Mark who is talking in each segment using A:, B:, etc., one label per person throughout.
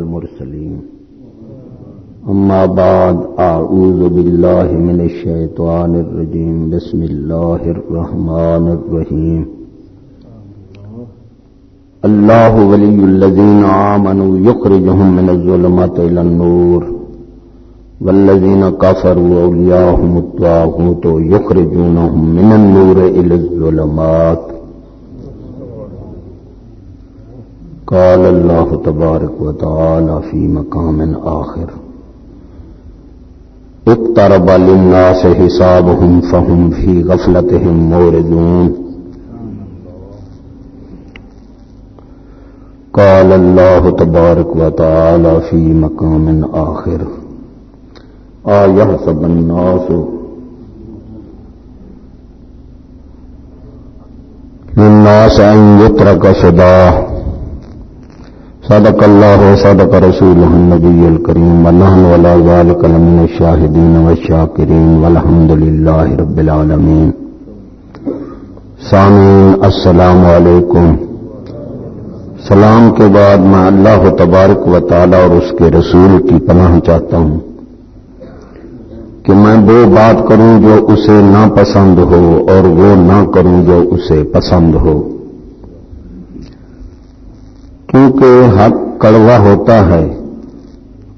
A: والمرسلين أما بعد أعوذ بالله من الشيطان الرجيم بسم الله الرحمن الرحيم الله ولي الذين آمنوا يخرجهم من الظلمات إلى النور. والذين كفروا أولياءهم الطاغوت يخرجونهم من النور إلى الظلمات. قال الله تبارك وتعالى في مقام آخر، اقترب للناس حسابهم فهم في غفلتهم موردون. قال الله تبارك وتعالى في مقام آخر آيحسب الناس، للناس أن يترك صداه صدق الله وصدق رسوله النبي الكريم ونحن ولا ذلك لمن الشاهدين والشاكرين والحمد لله رب العالمين سامعین، السلام علیکم. سلام کے بعد میں اللہ تبارک و تعالی اور اس کے رسول کی پناہ چاہتا ہوں کہ میں وہ بات کروں جو اسے ناپسند ہو اور وہ نہ کروں جو اسے پسند ہو۔ کیونکہ حق کڑوا ہوتا ہے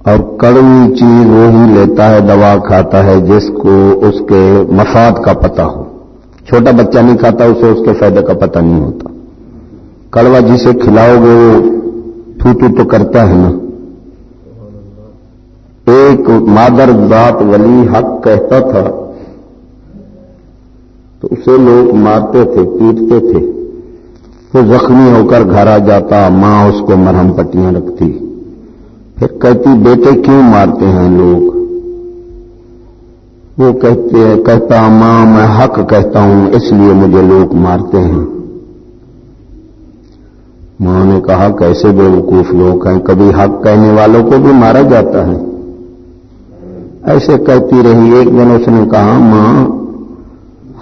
A: اور کڑوی چیز وہی لیتا ہے، دوا کھاتا ہے جس کو اس کے مفاد کا پتہ ہو۔ چھوٹا بچہ نہیں کھاتا، اسے اس کے فائدے کا پتہ نہیں ہوتا۔ کڑوا جسے کھلاؤ گے، وہ تھو تو کرتا ہے نا۔ ایک مادر ذات ولی حق کہتا تھا، تو اسے لوگ مارتے تھے، پیٹتے تھے۔ وہ زخمی ہو کر گھر آ جاتا، ماں اس کو مرہم پٹیاں رکھتی۔ پھر کہتی، بیٹے، کیوں مارتے ہیں لوگ؟ وہ کہتے کہتا، ماں، میں حق کہتا ہوں، اس لیے مجھے لوگ مارتے ہیں۔ ماں نے کہا، کیسے بے وقوف لوگ ہیں؟ کبھی حق کہنے والوں کو بھی مارا جاتا ہے۔ ایسے کہتی رہی۔ ایک دن اس نے کہا، ماں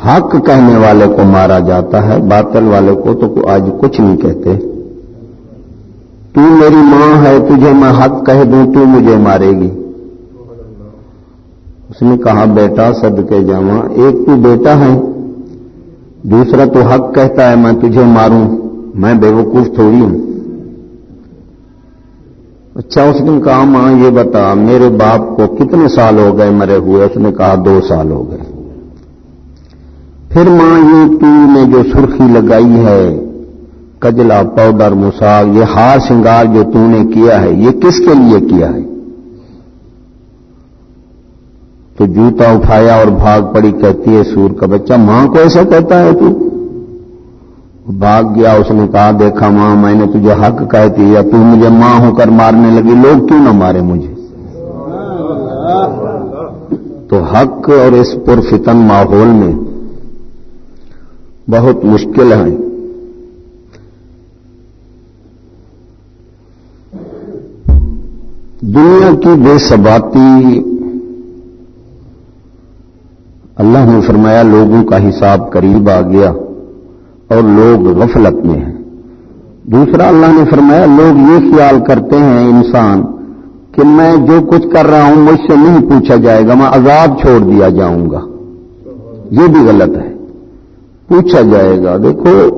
A: حق کہنے والے کو مارا جاتا ہے، باطل والے کو تو آج کچھ نہیں کہتے۔ تو میری ماں ہے، تجھے میں حق کہہ دوں، تو مجھے مارے گی۔ اس نے کہا، بیٹا سد کے جاواں۔ ایک تو بیٹا ہے، دوسرا تو حق کہتا ہے، میں تجھے ماروں۔ میں بے وقوف تھوڑی ہوں۔ اچھا اس نے کہا، ماں، یہ بتا، میرے باپ کو کتنے سال ہو گئے مرے ہوئے؟ اس نے کہا، دو سال ہو گئے۔ پھر ماں یہ تو نے جو سرخی لگائی ہے، کجلا پاؤڈر مساگ یہ ہار سنگار جو تو نے کیا ہے، یہ کس کے لیے کیا ہے؟ تو جوتا اٹھایا اور بھاگ پڑی، کہتی ہے سور کا بچہ، ماں کو ایسا کہتا ہے تو؟ بھاگ گیا، اس نے کہا، دیکھا ماں، میں نے تجھے حق کہتی یا تو مجھے ماں ہو کر مارنے لگی، لوگ کیوں نہ مارے مجھے؟ تو حق اور اس پرفتن ماحول میں بہت مشکل ہے دنیا کی بے ثباتی، اللہ نے فرمایا لوگوں کا حساب قریب آ گیا اور لوگ غفلت میں ہیں۔ دوسرا اللہ نے فرمایا لوگ یہ خیال کرتے ہیں انسان کہ میں جو کچھ کر رہا ہوں مجھ سے نہیں پوچھا جائے گا، میں عذاب چھوڑ دیا جاؤں گا۔ یہ بھی غلط ہے۔ پوچھا جائے گا، دیکھو،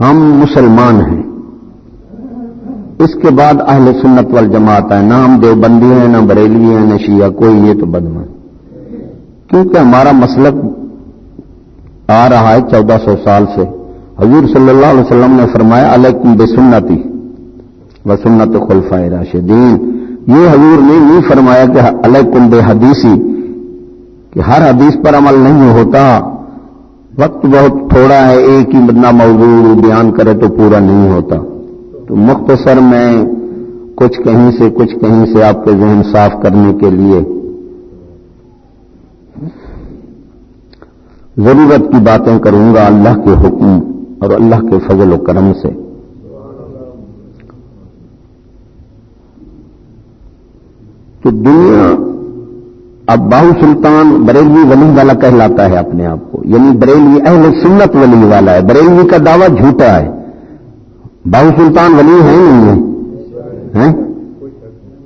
A: ہم مسلمان ہیں۔ اس کے بعد اہل سنت وال جماعت ہے نہ ہم دیوبندی ہیں، نہ بریلوی ہیں، نہ شیعہ، کوئی یہ تو بدم ہے کیونکہ ہمارا مسلک آ رہا ہے چودہ سو سال سے۔ حضور صلی اللہ علیہ وسلم نے فرمایا، علیکم بے سنتی و سنت خلفۂ راشدین یہ حضور نے نہیں فرمایا کہ علیکم بے حدیثی کہ ہر حدیث پر عمل نہیں ہوتا۔ وقت بہت تھوڑا ہے، ایک ہی بدنا موضوع بیان کرے تو پورا نہیں ہوتا۔ تو مختصر میں کچھ کہیں سے کچھ کہیں سے آپ کے ذہن صاف کرنے کے لیے ضرورت کی باتیں کروں گا اللہ کے حکم اور اللہ کے فضل و کرم سے۔ تو دنیا اب باہو سلطان بریلوی ولی والا کہلاتا ہے اپنے آپ کو یعنی بریلوی اہل سنت ولی والا ہے، بریلوی کا دعویٰ جھوٹا ہے۔ باہو سلطان ولی ہے نہیں؟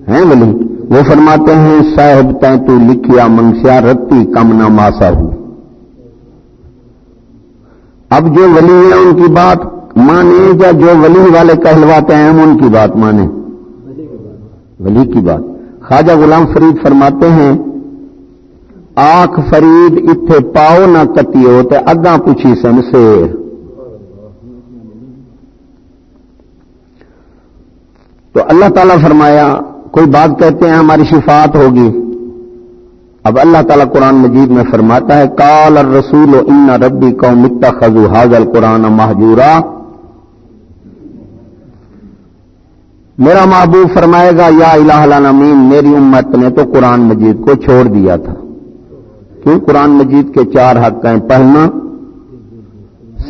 A: ہے وہ فرماتے ہیں، صاحب تیں تو لکھیا منگسیا رتی، کم نہ ماسا ہوں۔ اب جو ولی ہیں ان کی بات مانے یا جو ولی والے کہلواتے ہیں ہم ان کی بات مانے؟ ولی کی بات۔ خواجہ غلام فرید فرماتے ہیں آخ فرید اتے پاؤ نہ کتی ہو تو اگاں پوچھی سن سیر۔ تو اللہ تعالیٰ فرمایا، کوئی بات کہتے ہیں ہماری شفاعت ہوگی؟ اب اللہ تعالیٰ قرآن مجید میں فرماتا ہے کال رسول و ان ربی کو متا خزو حاضل قرآن محجورا میرا محبوب فرمائے گا، یا الہ العالمین میری امت نے تو قرآن مجید کو چھوڑ دیا تھا۔ کیوں قرآن مجید کے چار حق ہیں پڑھنا،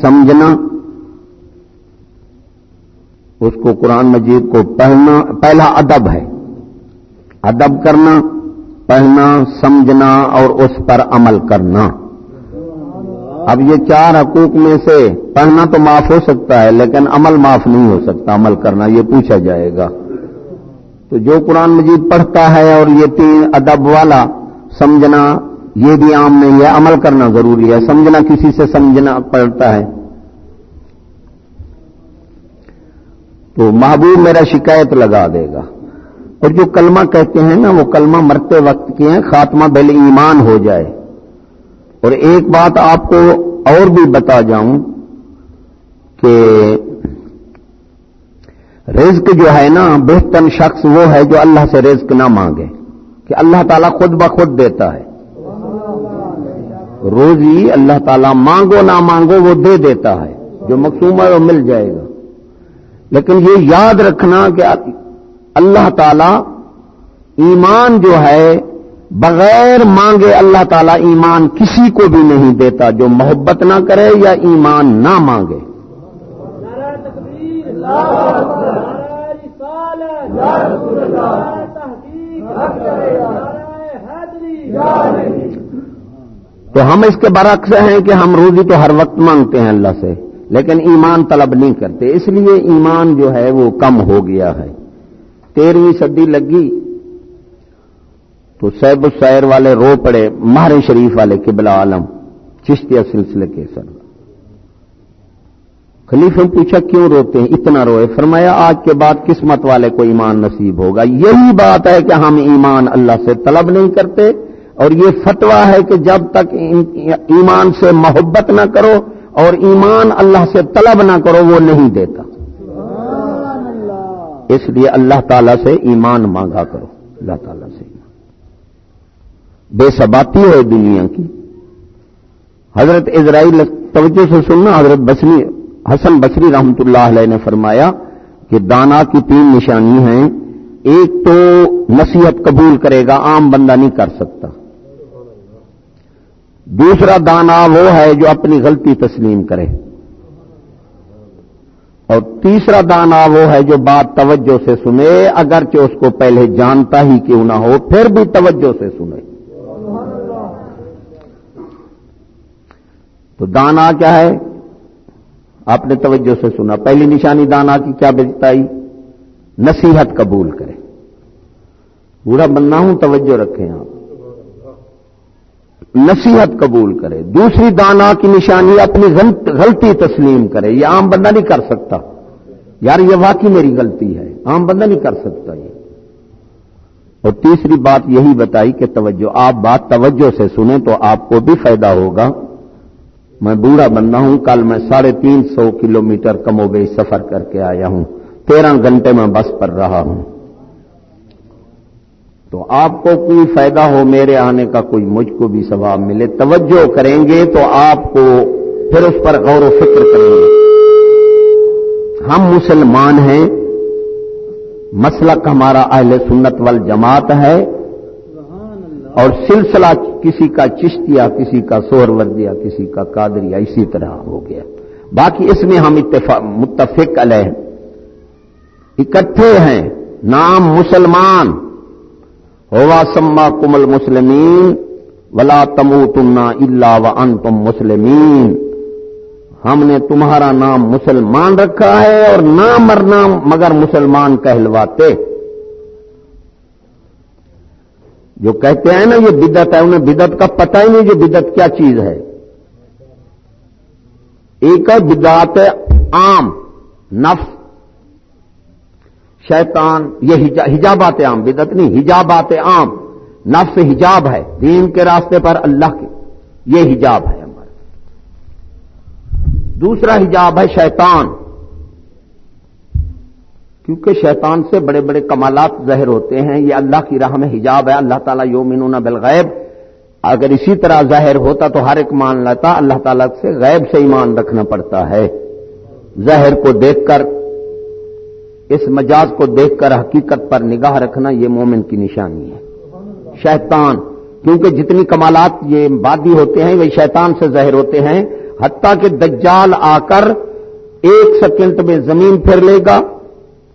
A: سمجھنا، اس کو قرآن مجید کو پڑھنا، پہلا ادب ہے۔ ادب کرنا، پڑھنا، سمجھنا اور اس پر عمل کرنا۔ اب یہ چار حقوق میں سے پڑھنا تو معاف ہو سکتا ہے، لیکن عمل معاف نہیں ہو سکتا، عمل کرنا، یہ پوچھا جائے گا۔ تو جو قرآن مجید پڑھتا ہے اور یہ تین ادب والا، سمجھنا یہ بھی عام نہیں ہے، عمل کرنا ضروری ہے، سمجھنا کسی سے سمجھنا پڑتا ہے۔ تو محبوب میرا شکایت لگا دے گا۔ اور جو کلمہ کہتے ہیں نا، وہ کلمہ مرتے وقت کے ہیں، خاتمہ بل ایمان ہو جائے۔ اور ایک بات آپ کو اور بھی بتا جاؤں کہ رزق جو ہے نا، بہتر شخص وہ ہے جو اللہ سے رزق نہ مانگے، کہ اللہ تعالیٰ خود بخود دیتا ہے۔ روزی اللہ تعالیٰ مانگو نہ مانگو وہ دے دیتا ہے، جو مقصوم ہے وہ مل جائے گا۔ لیکن یہ یاد رکھنا کہ اللہ تعالی ایمان جو ہے، بغیر مانگے اللہ تعالی ایمان کسی کو بھی نہیں دیتا، جو محبت نہ کرے یا ایمان نہ مانگے۔ تو ہم اس کے برعکس ہیں کہ ہم روزی تو ہر وقت مانگتے ہیں اللہ سے، لیکن ایمان طلب نہیں کرتے۔ اس لیے ایمان جو ہے وہ کم ہو گیا ہے۔ تیرہویں صدی لگی تو سیب السیر والے رو پڑے مہر شریف والے قبلہ عالم چشتیہ سلسلے کے سر۔ خلیف نے پوچھا، کیوں روتے ہیں؟ اتنا روئے؟ فرمایا، آج کے بعد قسمت والے کو ایمان نصیب ہوگا۔ یہی بات ہے کہ ہم ایمان اللہ سے طلب نہیں کرتے۔ اور یہ فتوا ہے کہ جب تک ایمان سے محبت نہ کرو اور ایمان اللہ سے طلب نہ کرو، وہ نہیں دیتا۔ اس لیے اللہ تعالی سے ایمان مانگا کرو۔ اللہ تعالی سے۔ بے سباتی ہے دنیا کی۔ حضرت اسرائیل، توجہ سے سننا، حضرت بسری حسن بصری رحمت اللہ علیہ نے فرمایا کہ دانا کی تین نشانی ہیں۔ ایک تو نصیحت قبول کرے گا، عام بندہ نہیں کر سکتا۔ دوسرا دانا وہ ہے جو اپنی غلطی تسلیم کرے۔ اور تیسرا دانا وہ ہے جو بات توجہ سے سنے، اگرچہ اس کو پہلے جانتا ہی کیوں نہ ہو، پھر بھی توجہ سے سنے۔ تو دانا کیا ہے؟ آپ نے توجہ سے سنا۔ پہلی نشانی دانا کی کیا بتائی نصیحت قبول کرے۔ بوڑھا بننا ہوں، توجہ رکھیں آپ۔ نصیحت قبول کرے، دوسری دانا کی نشانی اپنی غلطی تسلیم کرے، یہ عام بندہ نہیں کر سکتا۔ یار، یہ واقعی میری غلطی ہے، عام بندہ نہیں کر سکتا یہ۔ اور تیسری بات یہی بتائی کہ توجہ، آپ بات توجہ سے سنیں تو آپ کو بھی فائدہ ہوگا۔ میں بوڑھا بندہ ہوں، کل میں ساڑھے تین سو کلو میٹر کم و بیش سفر کر کے آیا ہوں۔ تیرہ گھنٹے میں بس پر رہا ہوں۔ تو آپ کو کوئی فائدہ ہو، میرے آنے کا کوئی مجھ کو بھی ثواب ملے۔ توجہ کریں گے تو آپ کو پھر اس پر غور و فکر کریں گے۔ ہم مسلمان ہیں، مسلک ہمارا اہل سنت وال جماعت ہے۔ اور سلسلہ کسی کا چشتیا کسی کا سور وردیا کسی کا قادریا اسی طرح ہو گیا۔ باقی اس میں ہم متفق علیہ۔ اکٹھے ہیں، نام مسلمان۔ ہوا سما کمل مسلمین، ولا تمو تمنا اللہ و ان تم مسلمین۔ ہم نے تمہارا نام مسلمان رکھا ہے اور نہ مرنا مگر مسلمان کہلواتے۔ جو کہتے ہیں نا یہ بدت ہے، انہیں بدت کا پتہ ہی نہیں جو بدت کیا چیز ہے۔ ایک ہے بدعت عام، نفس۔ شیطان، یہ حجابات عام بدت نہیں، حجابات عام۔ نفس حجاب ہے، دین کے راستے پر اللہ کے۔ یہ حجاب ہے ہمارا۔ دوسرا حجاب ہے شیطان۔ کیونکہ شیطان سے بڑے بڑے کمالات ظاہر ہوتے ہیں، یہ اللہ کی راہ میں حجاب ہے، اللہ تعالیٰ یومنون بالغیب۔ اگر اسی طرح ظاہر ہوتا تو ہر ایک مان لیتا، اللہ تعالیٰ سے غیب سے ایمان رکھنا پڑتا ہے۔ ظاہر کو دیکھ کر اس مجاز کو دیکھ کر حقیقت پر نگاہ رکھنا یہ مومن کی نشانی ہے۔ شیطان، کیونکہ جتنی کمالات یہ بادی ہوتے ہیں وہی شیطان سے ظاہر ہوتے ہیں۔ حتیٰ کہ دجال آ کر ایک سیکنڈ میں زمین پھر لے گا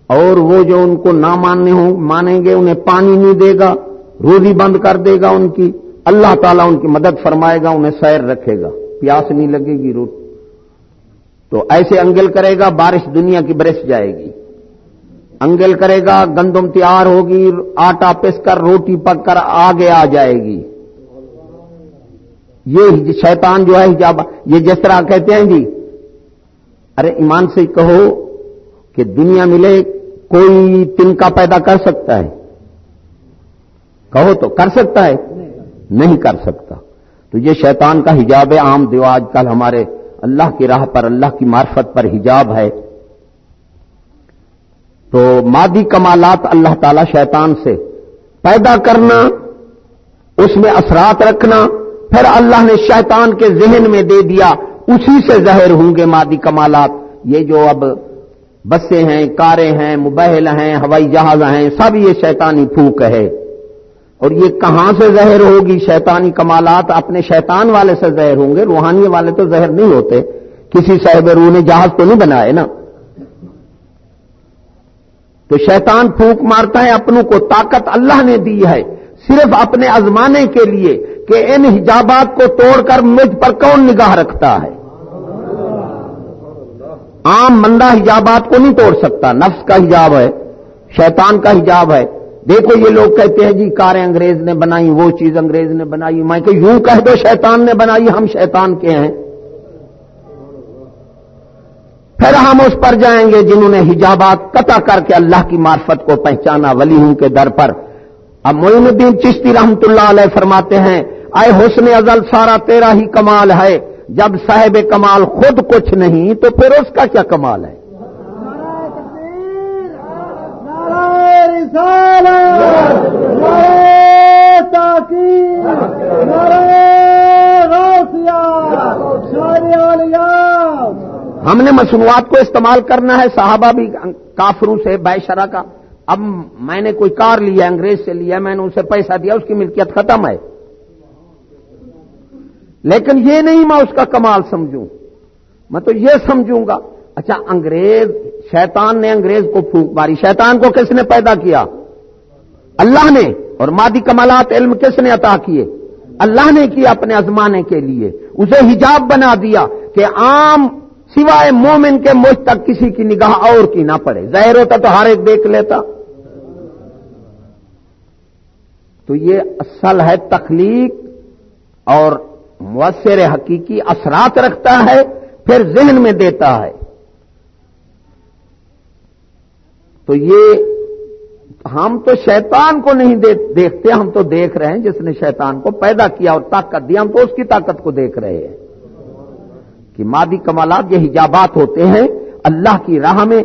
A: اور وہ جو ان کو نہ ماننے ہوں، مانیں گے، انہیں پانی نہیں دے گا، روزی بند کر دے گا ان کی۔ اللہ تعالیٰ ان کی مدد فرمائے گا، انہیں سیر رکھے گا۔ پیاس نہیں لگے گی روٹ تو ایسے انگل کرے گا، بارش دنیا کی برس جائے گی۔ انگل کرے گا، گندم تیار ہوگی، آٹا پس کر، روٹی پک کر آگے آ جائے گی۔ یہ شیطان جو ہے یہ جس طرح کہتے ہیں جی ارے ایمان سے کہو کہ دنیا ملے، کوئی تنکا پیدا کر سکتا ہے۔ کہو تو کر سکتا ہے، نہیں کر سکتا۔ تو یہ شیطان کا حجاب ہے عام دیو آج کل ہمارے اللہ کی راہ پر، اللہ کی معرفت پر حجاب ہے۔ تو مادی کمالات اللہ تعالی شیطان سے پیدا کرنا، اس میں اثرات رکھنا، پھر اللہ نے شیطان کے ذہن میں دے دیا، اسی سے ظاہر ہوں گے مادی کمالات۔ یہ جو اب بسیں ہیں، کاریں ہیں موبائل ہیں، ہوائی جہاز ہیں، سب یہ شیطانی پھوک ہے۔ اور یہ کہاں سے زہر ہوگی؟ شیطانی کمالات اپنے شیطان والے سے زہر ہوں گے، روحانی والے تو زہر نہیں ہوتے۔ کسی صاحب روح نے جہاز تو نہیں بنائے نا۔ تو شیطان پھونک مارتا ہے اپنوں کو، طاقت اللہ نے دی ہے۔ صرف اپنے ازمانے کے لیے کہ ان حجابات کو توڑ کر مجھ پر کون نگاہ رکھتا ہے؟ عام مندہ حجابات کو نہیں توڑ سکتا۔ نفس کا حجاب ہے، شیطان کا حجاب ہے۔ دیکھو یہ لوگ کہتے ہیں جی کاریں انگریز نے بنائی، وہ چیز انگریز نے بنائی۔ میں کہ یوں کہہ دو شیطان نے بنائی، ہم شیطان کے ہیں۔ پھر ہم اس پر جائیں گے جنہوں نے حجابات قطع کر کے اللہ کی معرفت کو پہچانا، ولی ہوں کے در پر۔ اب معین الدین چشتی رحمت اللہ علیہ فرماتے ہیں آئے حسن ازل، سارا تیرا ہی کمال ہے۔ جب صاحب کمال خود کچھ نہیں، تو پھر اس کا کیا کمال ہے؟ ہم نے مصنوعات کو استعمال کرنا ہے، صحابہ بھی کافروں سے بے شرح کا۔ اب میں نے کوئی کار لیا انگریز سے لیا میں نے اسے پیسہ دیا، اس کی ملکیت ختم ہے۔ لیکن یہ نہیں میں اس کا کمال سمجھوں۔ میں تو یہ سمجھوں گا اچھا انگریز، شیطان نے انگریز کو پھونک ماری۔ شیطان کو کس نے پیدا کیا؟ اللہ نے۔ اور مادی کمالات علم کس نے عطا کیے؟ اللہ نے کیا اپنے ازمانے کے لیے۔ اسے حجاب بنا دیا کہ عام سوائے مومن کے مجھ تک کسی کی نگاہ اور کی نہ پڑے۔ ظاہر ہوتا تو ہر ایک دیکھ لیتا۔ تو یہ اصل ہے تخلیق اور مؤثر حقیقی اثرات رکھتا ہے، پھر ذہن میں دیتا ہے۔ تو یہ ہم تو شیطان کو نہیں دیکھتے، ہم تو دیکھ رہے ہیں، جس نے شیطان کو پیدا کیا اور طاقت دیا ہم تو اس کی طاقت کو دیکھ رہے ہیں۔ کہ مادی کمالات یہ حجابات ہوتے ہیں، اللہ کی راہ میں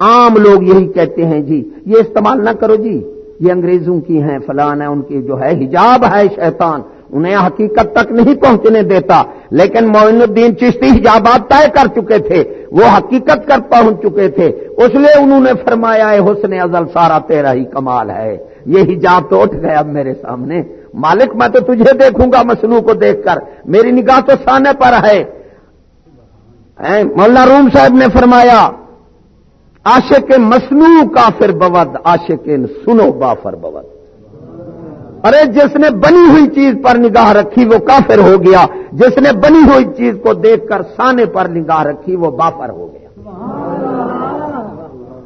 A: عام لوگ یہی کہتے ہیں جی یہ استعمال نہ کرو جی یہ انگریزوں کی ہیں، فلان ہے ان کی جو ہے حجاب ہے شیطان، انہیں حقیقت تک نہیں پہنچنے دیتا۔ لیکن معین الدین چشتی حجابات طے کر چکے تھے، وہ حقیقت کر پہنچ چکے تھے۔ اس لیے انہوں نے فرمایا ہے حسن ازل، سارا تیرا ہی کمال ہے۔ یہ حجاب تو اٹھ گیا اب میرے سامنے۔ مالک، میں تو تجھے دیکھوں گا مسلو کو دیکھ کر۔ میری نگاہ تو سانے پر ہے۔ مولانا روم صاحب نے فرمایا، عاشق مسنو کافر بود، عاشق سنو بافر بود۔ ارے جس نے بنی ہوئی چیز پر نگاہ رکھی وہ کافر ہو گیا، جس نے بنی ہوئی چیز کو دیکھ کر سانے پر نگاہ رکھی وہ بافر ہو گیا۔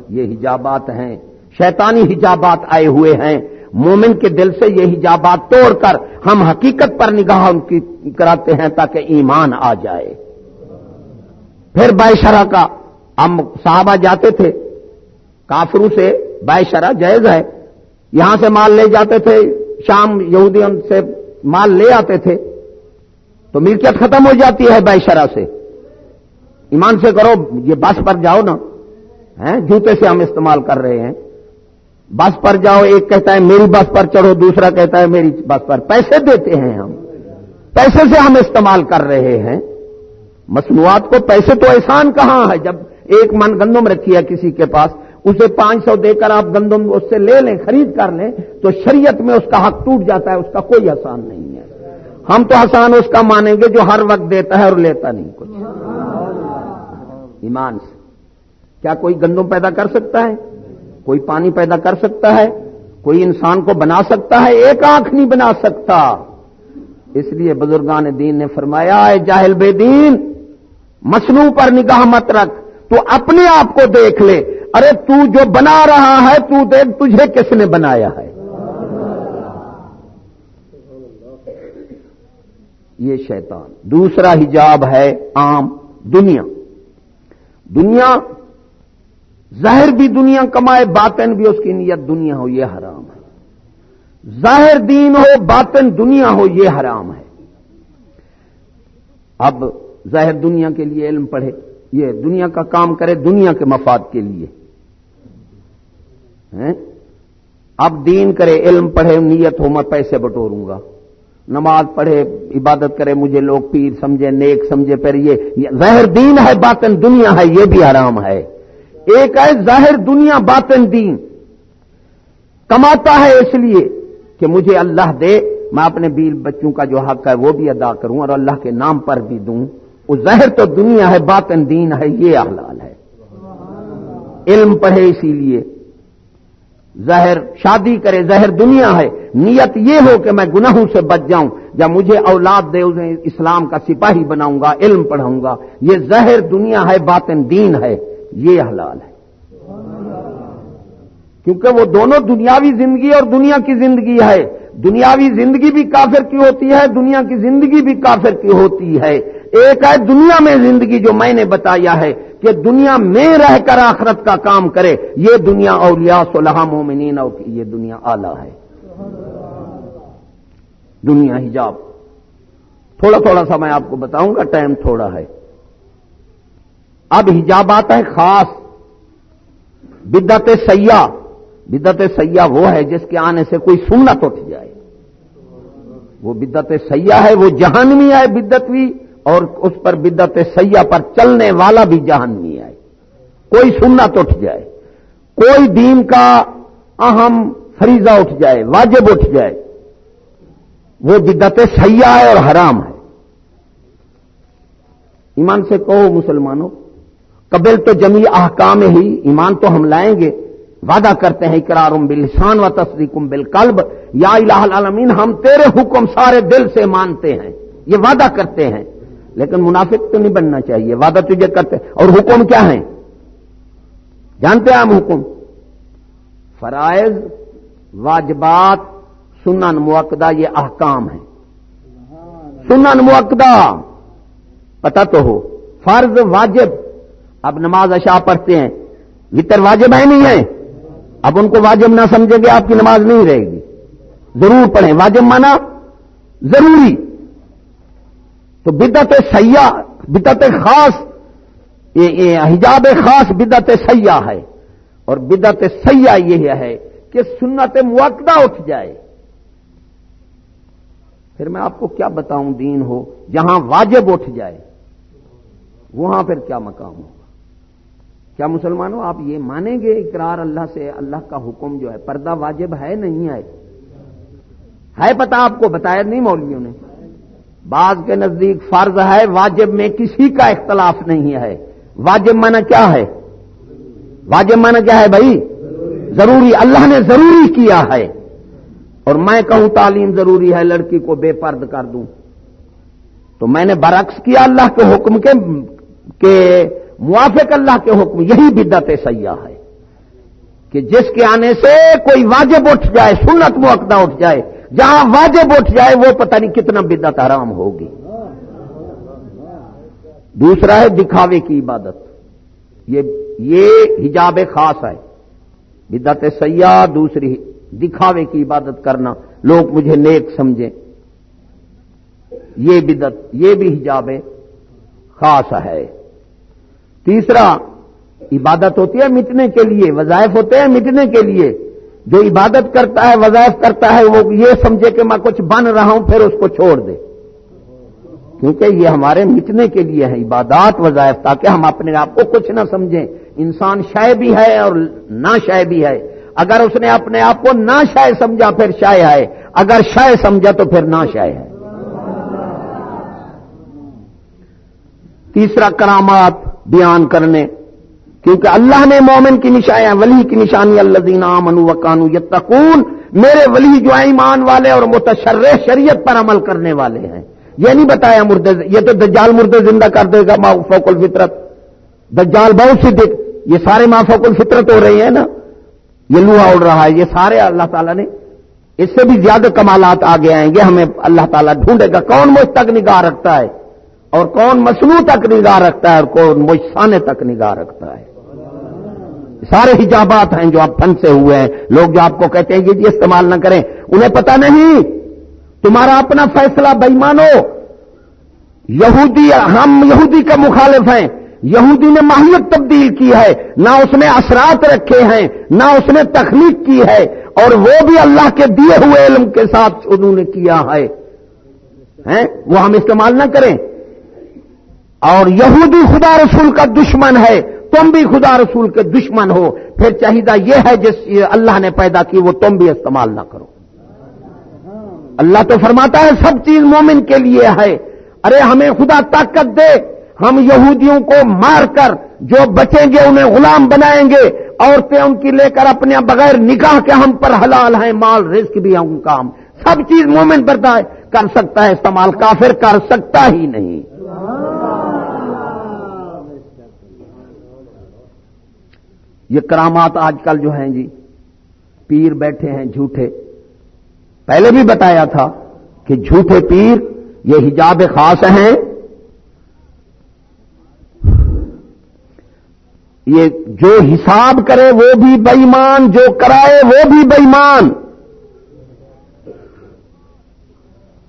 A: یہ حجابات ہیں، شیطانی حجابات آئے ہوئے ہیں۔ مومن کے دل سے یہ حجابات توڑ کر ہم حقیقت پر نگاہ ان کی کراتے ہیں تاکہ ایمان آ جائے۔ پھر بے شرح کا، ہم صحابہ جاتے تھے۔ کافرو سے بے شرح جائز ہے۔ یہاں سے مال لے جاتے تھے، شام یہودی سے مال لے آتے تھے۔ تو ملکیت ختم ہو جاتی ہے بے شرح سے۔ ایمان سے کرو، یہ بس پر جاؤ نا۔ جوتے سے ہم استعمال کر رہے ہیں۔ بس پر جاؤ، ایک کہتا ہے میری بس پر چڑھو، دوسرا کہتا ہے میری بس پر۔ پیسے دیتے ہیں ہم۔ پیسے سے ہم استعمال کر رہے ہیں۔ مصنوعات کو پیسے تو احسان کہاں ہے؟ جب ایک من گندم رکھی ہے کسی کے پاس، اسے پانچ سو دے کر آپ گندم اس سے لے لیں، خرید کر لیں، تو شریعت میں اس کا حق ٹوٹ جاتا ہے، اس کا کوئی آسان نہیں ہے۔ ہم تو آسان اس کا مانیں گے جو ہر وقت دیتا ہے اور لیتا نہیں کچھ۔ ایمان سے۔ کیا کوئی گندم پیدا کر سکتا ہے؟ کوئی پانی پیدا کر سکتا ہے؟ کوئی انسان کو بنا سکتا ہے؟ ایک آنکھ نہیں بنا سکتا۔ اس لیے بزرگان دین نے فرمایا ہے جاہل بے دین مصنوع پر نگاہ مت رکھ، تو اپنے آپ کو دیکھ لے۔ ارے، تو جو بنا رہا ہے، تو دیکھ تجھے کس نے بنایا ہے۔ یہ شیطان۔ دوسرا حجاب ہے عام، دنیا۔ دنیا، ظاہر بھی دنیا کمائے، باطن بھی اس کی نیت دنیا ہو، یہ حرام ہے۔ ظاہر دین ہو، باطن دنیا ہو، یہ حرام ہے۔ اب ظاہر دنیا کے لیے علم پڑھے، یہ دنیا کا کام کرے دنیا کے مفاد کے لیے۔ اب دین کرے، علم پڑھے، نیت ہو، میں پیسے بٹوروں گا۔ نماز پڑھے، عبادت کرے، مجھے لوگ پیر سمجھے، نیک سمجھے، پھر یہ ظاہر دین ہے، باطن دنیا ہے، یہ بھی حرام ہے۔ ایک ہے ظاہر دنیا، باطن دین۔ کماتا ہے اس لیے کہ مجھے اللہ دے، میں اپنے بیل بچوں کا جو حق ہے وہ بھی ادا کروں اور اللہ کے نام پر بھی دوں۔ وہ ظاہر تو دنیا ہے، باطن دین ہے، یہ احلال ہے۔ علم پڑھے اسی لیے۔ زہر، شادی کرے، زہر دنیا ہے۔ نیت یہ ہو کہ میں گناہوں سے بچ جاؤں۔ یا مجھے اولاد دے، اسے اسلام کا سپاہی بناؤں گا، علم پڑھاؤں گا۔ یہ زہر دنیا ہے، باطن دین ہے۔ یہ حلال ہے۔ کیونکہ وہ دونوں دنیاوی زندگی اور دنیا کی زندگی ہے۔ دنیاوی زندگی بھی کافر کی ہوتی ہے، دنیا کی زندگی بھی کافر کی ہوتی ہے۔ ایک ہے دنیا میں زندگی جو میں نے بتایا ہے کہ دنیا میں رہ کر آخرت کا کام کرے۔ یہ دنیا اولیاء صلح مومنین اور یہ دنیا آلہ ہے۔ دنیا حجاب۔ تھوڑا تھوڑا سا میں آپ کو بتاؤں گا، ٹائم تھوڑا ہے۔ اب حجاب آتا ہے، خاص بدت سیاح۔ بدت سیاح وہ ہے جس کے آنے سے کوئی سنت اٹھ جائے۔ وہ بدت سیاح ہے، وہ جہانوی ہے بدت بھی اور اس پر بدت سیاح پر چلنے والا بھی جہانوی ہے۔ کوئی سنت اٹھ جائے۔ کوئی دین کا اہم فریضہ اٹھ جائے، واجب اٹھ جائے۔ وہ بدت سیاح ہے اور حرام ہے۔ ایمان سے کہو مسلمانوں، قبل تو جمی احکام ہی ایمان تو ہم لائیں گے۔ وعدہ کرتے ہیں اقرار بلسان و تصدیقم بالقلب، یا الہ العالمین، ہم تیرے حکم سارے دل سے مانتے ہیں۔ یہ وعدہ کرتے ہیں۔ لیکن منافق تو نہیں بننا چاہیے، وعدہ تجھے کرتے اور حکم کیا ہیں؟ جانتے ہیں ہم حکم؟ فرائض، واجبات، سنن موقدہ یہ احکام ہیں۔ سنن موقدہ پتہ تو ہو۔ فرض واجب، اب نماز اشا پڑھتے ہیں۔ وطر واجب ہے نہیں ہے؟ اب ان کو واجب نہ سمجھے گے آپ کی نماز نہیں رہے گی۔ ضرور پڑھیں۔ واجب مانا ضروری۔ تو بدت سیاح بدت خاص حجاب خاص بدت سیاح ہے۔ اور بدت سیاح یہ ہے کہ سنت موقع اٹھ جائے۔ پھر میں آپ کو کیا بتاؤں دین ہو؟ جہاں واجب اٹھ جائے، وہاں پھر کیا مقام ہو؟ کیا مسلمانوں آپ یہ مانیں گے اقرار اللہ سے اللہ کا حکم جو ہے پردہ واجب ہے نہیں ہے؟ ہے پتا آپ کو بتایا نہیں مولویوں نے؟ بعض کے نزدیک فرض ہے واجب میں کسی کا اختلاف نہیں ہے۔ واجب مانا کیا ہے؟ واجب مانا کیا ہے بھائی؟ ضروری۔ اللہ نے ضروری کیا ہے۔ اور میں کہوں تعلیم ضروری ہے، لڑکی کو بے پرد کر دوں۔ تو میں نے برعکس کیا اللہ کے حکم کے موافق اللہ کے حکم، یہی بدت سیاح ہے کہ جس کے آنے سے کوئی واجب اٹھ جائے، سنت موقع اٹھ جائے، جہاں واجب اٹھ جائے، وہ پتہ نہیں کتنا بدت آرام ہوگی۔ دوسرا ہے دکھاوے کی عبادت۔ یہ یہ حجاب خاص ہے۔ بدت سیاح، دوسری دکھاوے کی عبادت کرنا۔ لوگ مجھے نیک سمجھیں۔ یہ بدت یہ بھی حجاب خاص ہے۔ تیسرا، عبادت ہوتی ہے مٹنے کے لیے، وظائف ہوتے ہیں مٹنے کے لیے۔ جو عبادت کرتا ہے، وظائف کرتا ہے، وہ یہ سمجھے کہ میں کچھ بن رہا ہوں، پھر اس کو چھوڑ دے۔ کیونکہ یہ ہمارے مٹنے کے لیے ہے عبادات وظائف، تاکہ ہم اپنے آپ کو کچھ نہ سمجھیں۔ انسان شے بھی ہے اور نہ شے بھی ہے۔ اگر اس نے اپنے آپ کو نہ شائع سمجھا، پھر شائع ہے۔ اگر شائع سمجھا، تو پھر نہ شائع ہے۔ تیسرا کرامات بیان کرنے، کیونکہ اللہ نے مومن کی نشانیاں ولی کی نشانی اللہ دینا منو وکانو یتقون۔ میرے ولی جو ایمان والے اور متشر شریعت پر عمل کرنے والے ہیں۔ یہ نہیں بتایا مردے یہ تو دجال مردے زندہ کر دے گا ما فوق الفطرت۔ دجال بہت سی دکھ یہ سارے ما فوق الفطرت ہو رہے ہیں نا۔ یہ لوہا اڑ رہا ہے، یہ سارے اللہ تعالیٰ نے۔ اس سے بھی زیادہ کمالات آگے آئیں گے، ہمیں اللہ تعالیٰ ڈھونڈے گا۔ کون مجھ تک نگاہ رکھتا ہے؟ اور کون مصنوع تک نگاہ رکھتا ہے اور کون مجھ تک نگاہ رکھتا ہے۔ سارے حجابات ہیں جو آپ پھنسے ہوئے ہیں۔ لوگ جو آپ کو کہتے ہیں یہ استعمال نہ کریں، انہیں پتا نہیں۔ تمہارا اپنا فیصلہ بےمانو۔ یہودی ہم یہودی کا مخالف ہیں۔ یہودی نے ماہیت تبدیل کی ہے۔ نہ اس نے اثرات رکھے ہیں، نہ اس نے تخلیق کی ہے۔ اور وہ بھی اللہ کے دیے ہوئے علم کے ساتھ انہوں نے کیا ہے۔ وہ ہم استعمال نہ کریں۔ اور یہودی خدا رسول کا دشمن ہے، تم بھی خدا رسول کے دشمن ہو۔ پھر چاہیے یہ ہے جس اللہ نے پیدا کی، وہ تم بھی استعمال نہ کرو۔ اللہ تو فرماتا ہے، سب چیز مومن کے لیے ہے۔ ارے، ہمیں خدا طاقت دے۔ ہم یہودیوں کو مار کر جو بچیں گے، انہیں غلام بنائیں گے۔ عورتیں ان کی لے کر اپنے بغیر نکاح کے ہم پر حلال ہیں، مال رزق بھی ان کا ہم۔ سب چیز مومن برداشت کر سکتا ہے، استعمال کافر کر سکتا ہی نہیں۔ یہ کرامات آج کل جو ہیں جی پیر بیٹھے ہیں جھوٹے۔ پہلے بھی بتایا تھا کہ جھوٹے پیر یہ حجاب خاص ہیں۔ یہ جو حساب کرے وہ بھی بےمان جو کرائے وہ بھی بےمان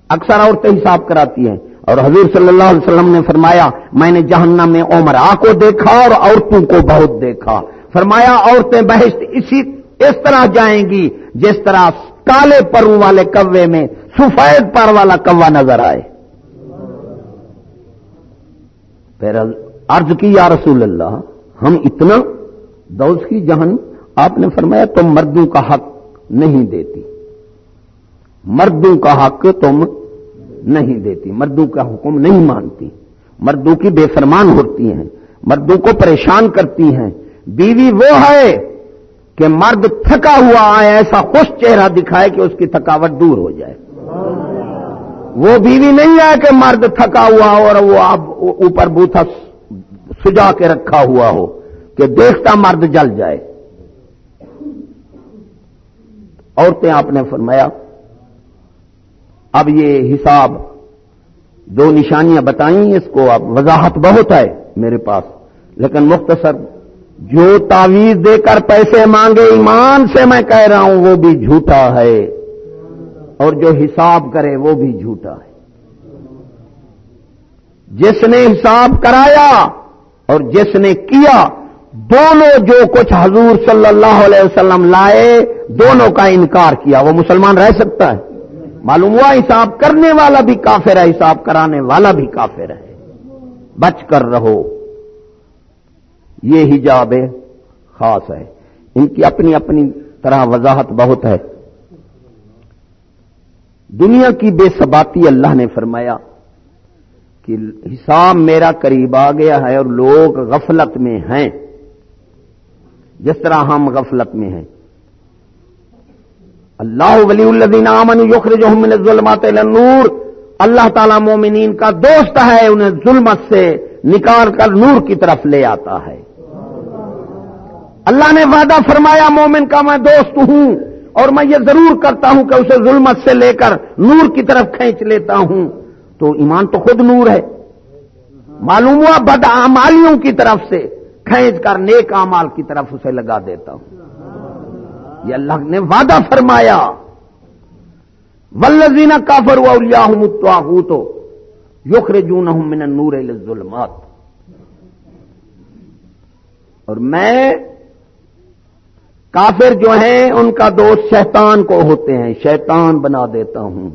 A: اکثر عورتیں حساب کراتی ہیں۔ اور حضور صلی اللہ علیہ وسلم نے فرمایا، میں نے جہنم میں عمر کو دیکھا اور عورتوں کو بہت دیکھا۔ فرمایا عورتیں بہشت اسی اس طرح جائیں گی جس طرح کالے پرو والے کوے میں سفید پر والا کوا نظر آئے۔ پھر عرض کی، یا رسول اللہ، ہم اتنا دوز کی جہن آپ نے فرمایا تم مردوں کا حق نہیں دیتی۔ مردوں کا حق تم نہیں دیتی۔ مردوں کا حکم نہیں مانتی۔ مردوں کی بے فرمان ہوتی ہیں۔ مردوں کو پریشان کرتی ہیں۔ بیوی وہ ہے کہ مرد تھکا ہوا آئے، ایسا خوش چہرہ دکھائے کہ اس کی تھکاوٹ دور ہو جائے۔ وہ بیوی نہیں ہے کہ مرد تھکا ہوا ہو اور وہ اب اوپر بوتھا سجا کے رکھا ہوا ہو کہ دیکھتا مرد جل جائے۔ عورتیں آپ نے فرمایا، اب یہ حساب دو نشانیاں بتائیں، اس کو اب وضاحت بہت ہے میرے پاس، لیکن مختصر جو تعویذ دے کر پیسے مانگے، ایمان سے میں کہہ رہا ہوں، وہ بھی جھوٹا ہے۔ اور جو حساب کرے، وہ بھی جھوٹا ہے۔ جس نے حساب کرایا اور جس نے کیا، دونوں جو کچھ حضور صلی اللہ علیہ وسلم لائے، دونوں کا انکار کیا۔ وہ مسلمان رہ سکتا ہے۔ معلوم ہوا، حساب کرنے والا بھی کافر ہے، حساب کرانے والا بھی کافر ہے۔ بچ کر رہو۔ یہ حجاب خاص ہے ان کی اپنی اپنی طرح وضاحت بہت ہے۔ دنیا کی بے ثباتی اللہ نے فرمایا کہ حساب میرا قریب آ گیا ہے اور لوگ غفلت میں ہیں۔ جس طرح ہم غفلت میں ہیں۔ اللہ ولی الدین امن یخر جو ظلمات نور اللہ تعالی مومنین کا دوست ہے، انہیں ظلمت سے نکال کر نور کی طرف لے آتا ہے۔ اللہ نے وعدہ فرمایا، مومن کا میں دوست ہوں، اور میں یہ ضرور کرتا ہوں کہ اسے ظلمت سے لے کر نور کی طرف کھینچ لیتا ہوں۔ تو ایمان تو خود نور ہے۔ معلوم ہوا بد امالیوں کی طرف سے کھینچ کر نیک امال کی طرف اسے لگا دیتا ہوں۔ یہ اللہ نے وعدہ فرمایا۔ ولزینہ کافر اولیا ہوں تو یوخر جون ہوں من نور ظلمات اور میں کافر جو ہیں، ان کا دوست شیطان کو ہوتے ہیں، شیطان بنا دیتا ہوں۔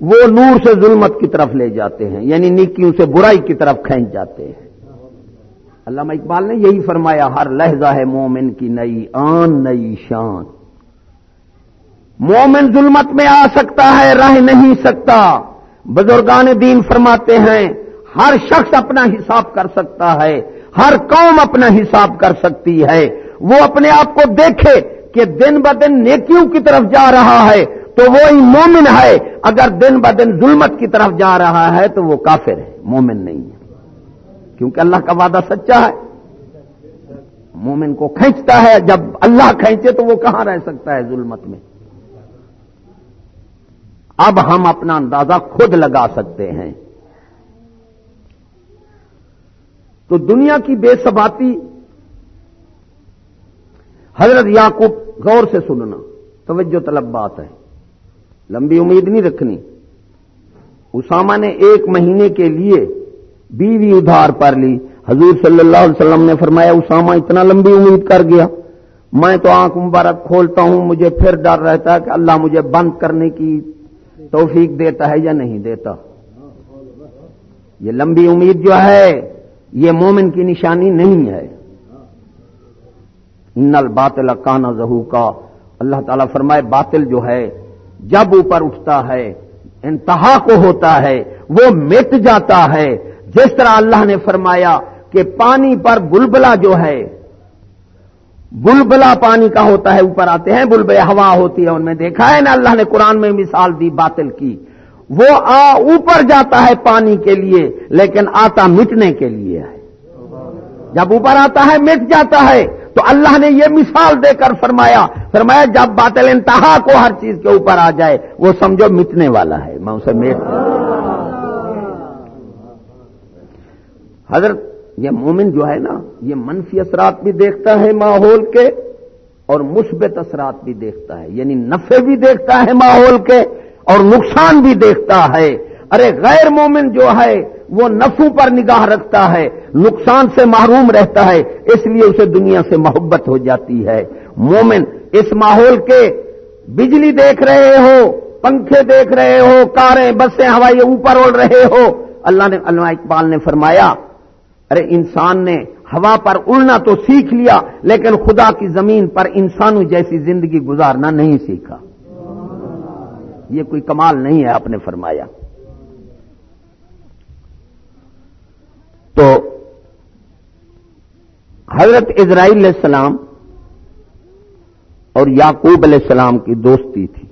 A: وہ نور سے ظلمت کی طرف لے جاتے ہیں یعنی نیکیوں سے برائی کی طرف کھینچ جاتے ہیں۔ علامہ اقبال نے یہی فرمایا، ہر لہجہ ہے مومن کی نئی آن، نئی شان۔ مومن ظلمت میں آ سکتا ہے، رہ نہیں سکتا۔ بزرگان دین فرماتے ہیں، ہر شخص اپنا حساب کر سکتا ہے، ہر قوم اپنا حساب کر سکتی ہے۔ وہ اپنے آپ کو دیکھے کہ دن ب دن نیکیوں کی طرف جا رہا ہے، تو وہ مومن ہے۔ اگر دن ب دن ظلمت کی طرف جا رہا ہے تو وہ کافر ہے، مومن نہیں ہے۔ کیونکہ اللہ کا وعدہ سچا ہے۔ مومن کو کھینچتا ہے، جب اللہ کھینچے تو وہ کہاں رہ سکتا ہے ظلمت میں؟ اب ہم اپنا اندازہ خود لگا سکتے ہیں۔ تو دنیا کی بے ثباتی حضرت یعقوب غور سے سننا، توجہ طلب بات ہے۔ لمبی امید نہیں رکھنی۔ اسامہ نے ایک مہینے کے لیے بیوی ادھار پر لی۔ حضور صلی اللہ علیہ وسلم نے فرمایا، اسامہ اتنا لمبی امید کر گیا۔ میں تو آنکھ مبارک کھولتا ہوں، مجھے پھر ڈر رہتا ہے کہ اللہ مجھے بند کرنے کی توفیق دیتا ہے یا نہیں دیتا۔ یہ لمبی امید جو ہے، یہ مومن کی نشانی نہیں ہے۔ نل باطل کانا زہو کا اللہ تعالیٰ فرمائے، باطل جو ہے، جب اوپر اٹھتا ہے، انتہا کو ہوتا ہے، وہ مٹ جاتا ہے۔ جس طرح اللہ نے فرمایا کہ پانی پر بلبلا جو ہے بلبلا پانی کا ہوتا ہے، اوپر آتے ہیں بلبلے ہوا ہوتی ہے۔ ان میں دیکھا ہے نا، اللہ نے قرآن میں مثال دی باطل کی۔ وہ آ اوپر جاتا ہے پانی کے لیے، لیکن آتا مٹنے کے لیے ہے۔ جب اوپر آتا ہے، مٹ جاتا ہے۔ تو اللہ نے یہ مثال دے کر فرمایا فرمایا، جب باطل انتہا کو ہر چیز کے اوپر آ جائے، وہ سمجھو مٹنے والا ہے۔ میں اسے میٹ حضرت، یہ مومن جو ہے نا، یہ منفی اثرات بھی دیکھتا ہے ماحول کے، اور مثبت اثرات بھی دیکھتا ہے۔ یعنی نفے بھی دیکھتا ہے ماحول کے، اور نقصان بھی دیکھتا ہے۔ ارے غیر مومن جو ہے، وہ نفوں پر نگاہ رکھتا ہے، نقصان سے محروم رہتا ہے، اس لیے اسے دنیا سے محبت ہو جاتی ہے۔ مومن، اس ماحول کے بجلی دیکھ رہے ہو، پنکھے دیکھ رہے ہو، کاریں، بسیں ہوائی اوپر اڑ رہے ہو۔ اللہ نے اللہ اقبال نے فرمایا، ارے انسان نے ہوا پر اڑنا تو سیکھ لیا، لیکن خدا کی زمین پر انسانوں جیسی زندگی گزارنا نہیں سیکھا۔ یہ کوئی کمال نہیں ہے، آپ نے فرمایا۔ تو حضرت اسرائیل علیہ السلام اور یعقوب علیہ السلام کی دوستی تھی۔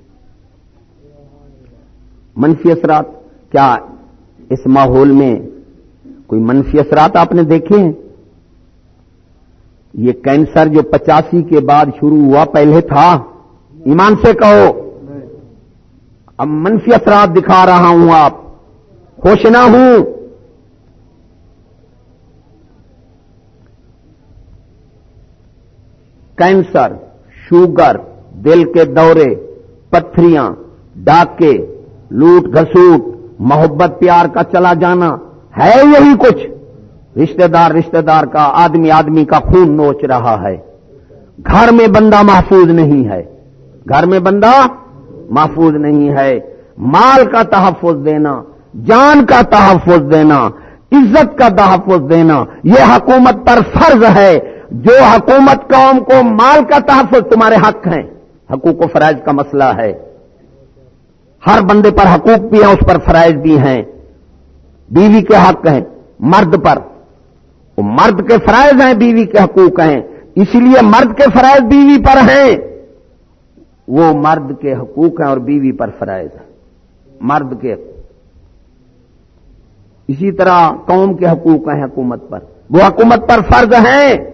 A: منفی اثرات، کیا اس ماحول میں کوئی منفی اثرات آپ نے دیکھے ہیں؟ یہ کینسر جو پچاسی کے بعد شروع ہوا، پہلے تھا۔ ایمان سے کہو۔ اب منفی اثرات دکھا رہا ہوں آپ۔ خوش نہ ہوں۔ کینسر، شوگر، دل کے دورے، پتھریاں، ڈاکے، لوٹ گھسوٹ، محبت پیار کا چلا جانا، ہے یہی کچھ۔ رشتہ دار رشتہ دار کا، آدمی آدمی کا خون نوچ رہا ہے۔ گھر میں بندہ محفوظ نہیں ہے۔ گھر میں بندہ محفوظ نہیں ہے۔ مال کا تحفظ دینا، جان کا تحفظ دینا، عزت کا تحفظ دینا، یہ حکومت پر فرض ہے۔ جو حکومت قوم کو مال کا تحفظ تمہارے حق ہیں، حقوق و فرائض کا مسئلہ ہے۔ ہر بندے پر حقوق بھی ہیں، اس پر فرائض بھی ہیں۔ بیوی کے حق ہیں، مرد پر۔ وہ مرد کے فرائض ہیں، بیوی کے حقوق ہیں۔ اسی لیے مرد کے فرائض بیوی پر ہیں۔ وہ مرد کے حقوق ہیں اور بیوی پر فرائض ہیں۔ مرد کے۔ اسی طرح قوم کے حقوق ہیں حکومت پر۔ وہ حکومت پر فرض ہیں۔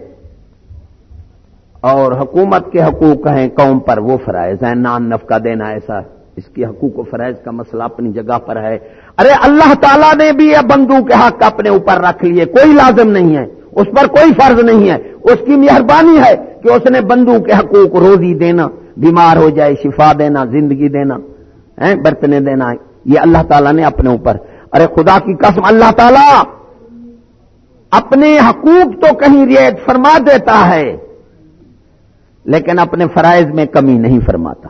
A: اور حکومت کے حقوق ہیں، قوم پر وہ فرائض ہیں۔ نان نفقہ دینا ایسا، اس کی حقوق و فرائض کا مسئلہ اپنی جگہ پر ہے۔ ارے اللہ تعالیٰ نے بھی یہ بندو کے حق اپنے اوپر رکھ لیے، کوئی لازم نہیں ہے۔ اس پر کوئی فرض نہیں ہے۔ اس کی مہربانی ہے کہ اس نے بندو کے حقوق روزی دینا، بیمار ہو جائے، شفا دینا، زندگی دینا برتنے دینا۔ یہ اللہ تعالیٰ نے اپنے اوپر۔ ارے خدا کی قسم، اللہ تعالیٰ اپنے حقوق تو کہیں ریت فرما دیتا ہے۔ لیکن اپنے فرائض میں کمی نہیں فرماتا۔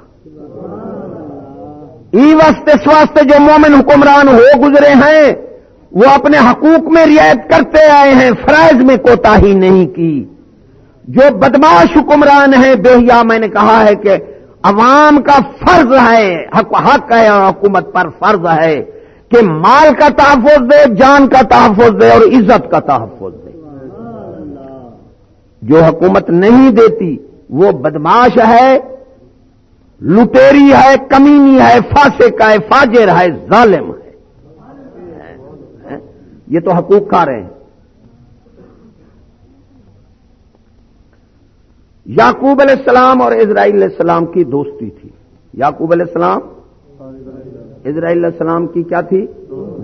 A: ای واسطے سواستے جو مومن حکمران ہو گزرے ہیں، وہ اپنے حقوق میں رعایت کرتے آئے ہیں، فرائض میں کوتا ہی نہیں کی۔ جو بدماش حکمران ہے بہیا میں نے کہا ہے کہ عوام کا فرض ہے، حق حق ہے، حکومت پر فرض ہے کہ مال کا تحفظ دے، جان کا تحفظ دے اور عزت کا تحفظ دے۔ جو حکومت نہیں دیتی وہ بدماش ہے، لٹیری ہے، کمینی ہے، فاسق کا ہے، فاجر ہے، ظالم ہے۔ یہ تو حقوق کھا رہے ہیں۔ یعقوب علیہ السلام اور اسرائیل علیہ السلام کی دوستی تھی۔ یعقوب علیہ السلام؟ اسرائیل علیہ السلام کی کیا تھی؟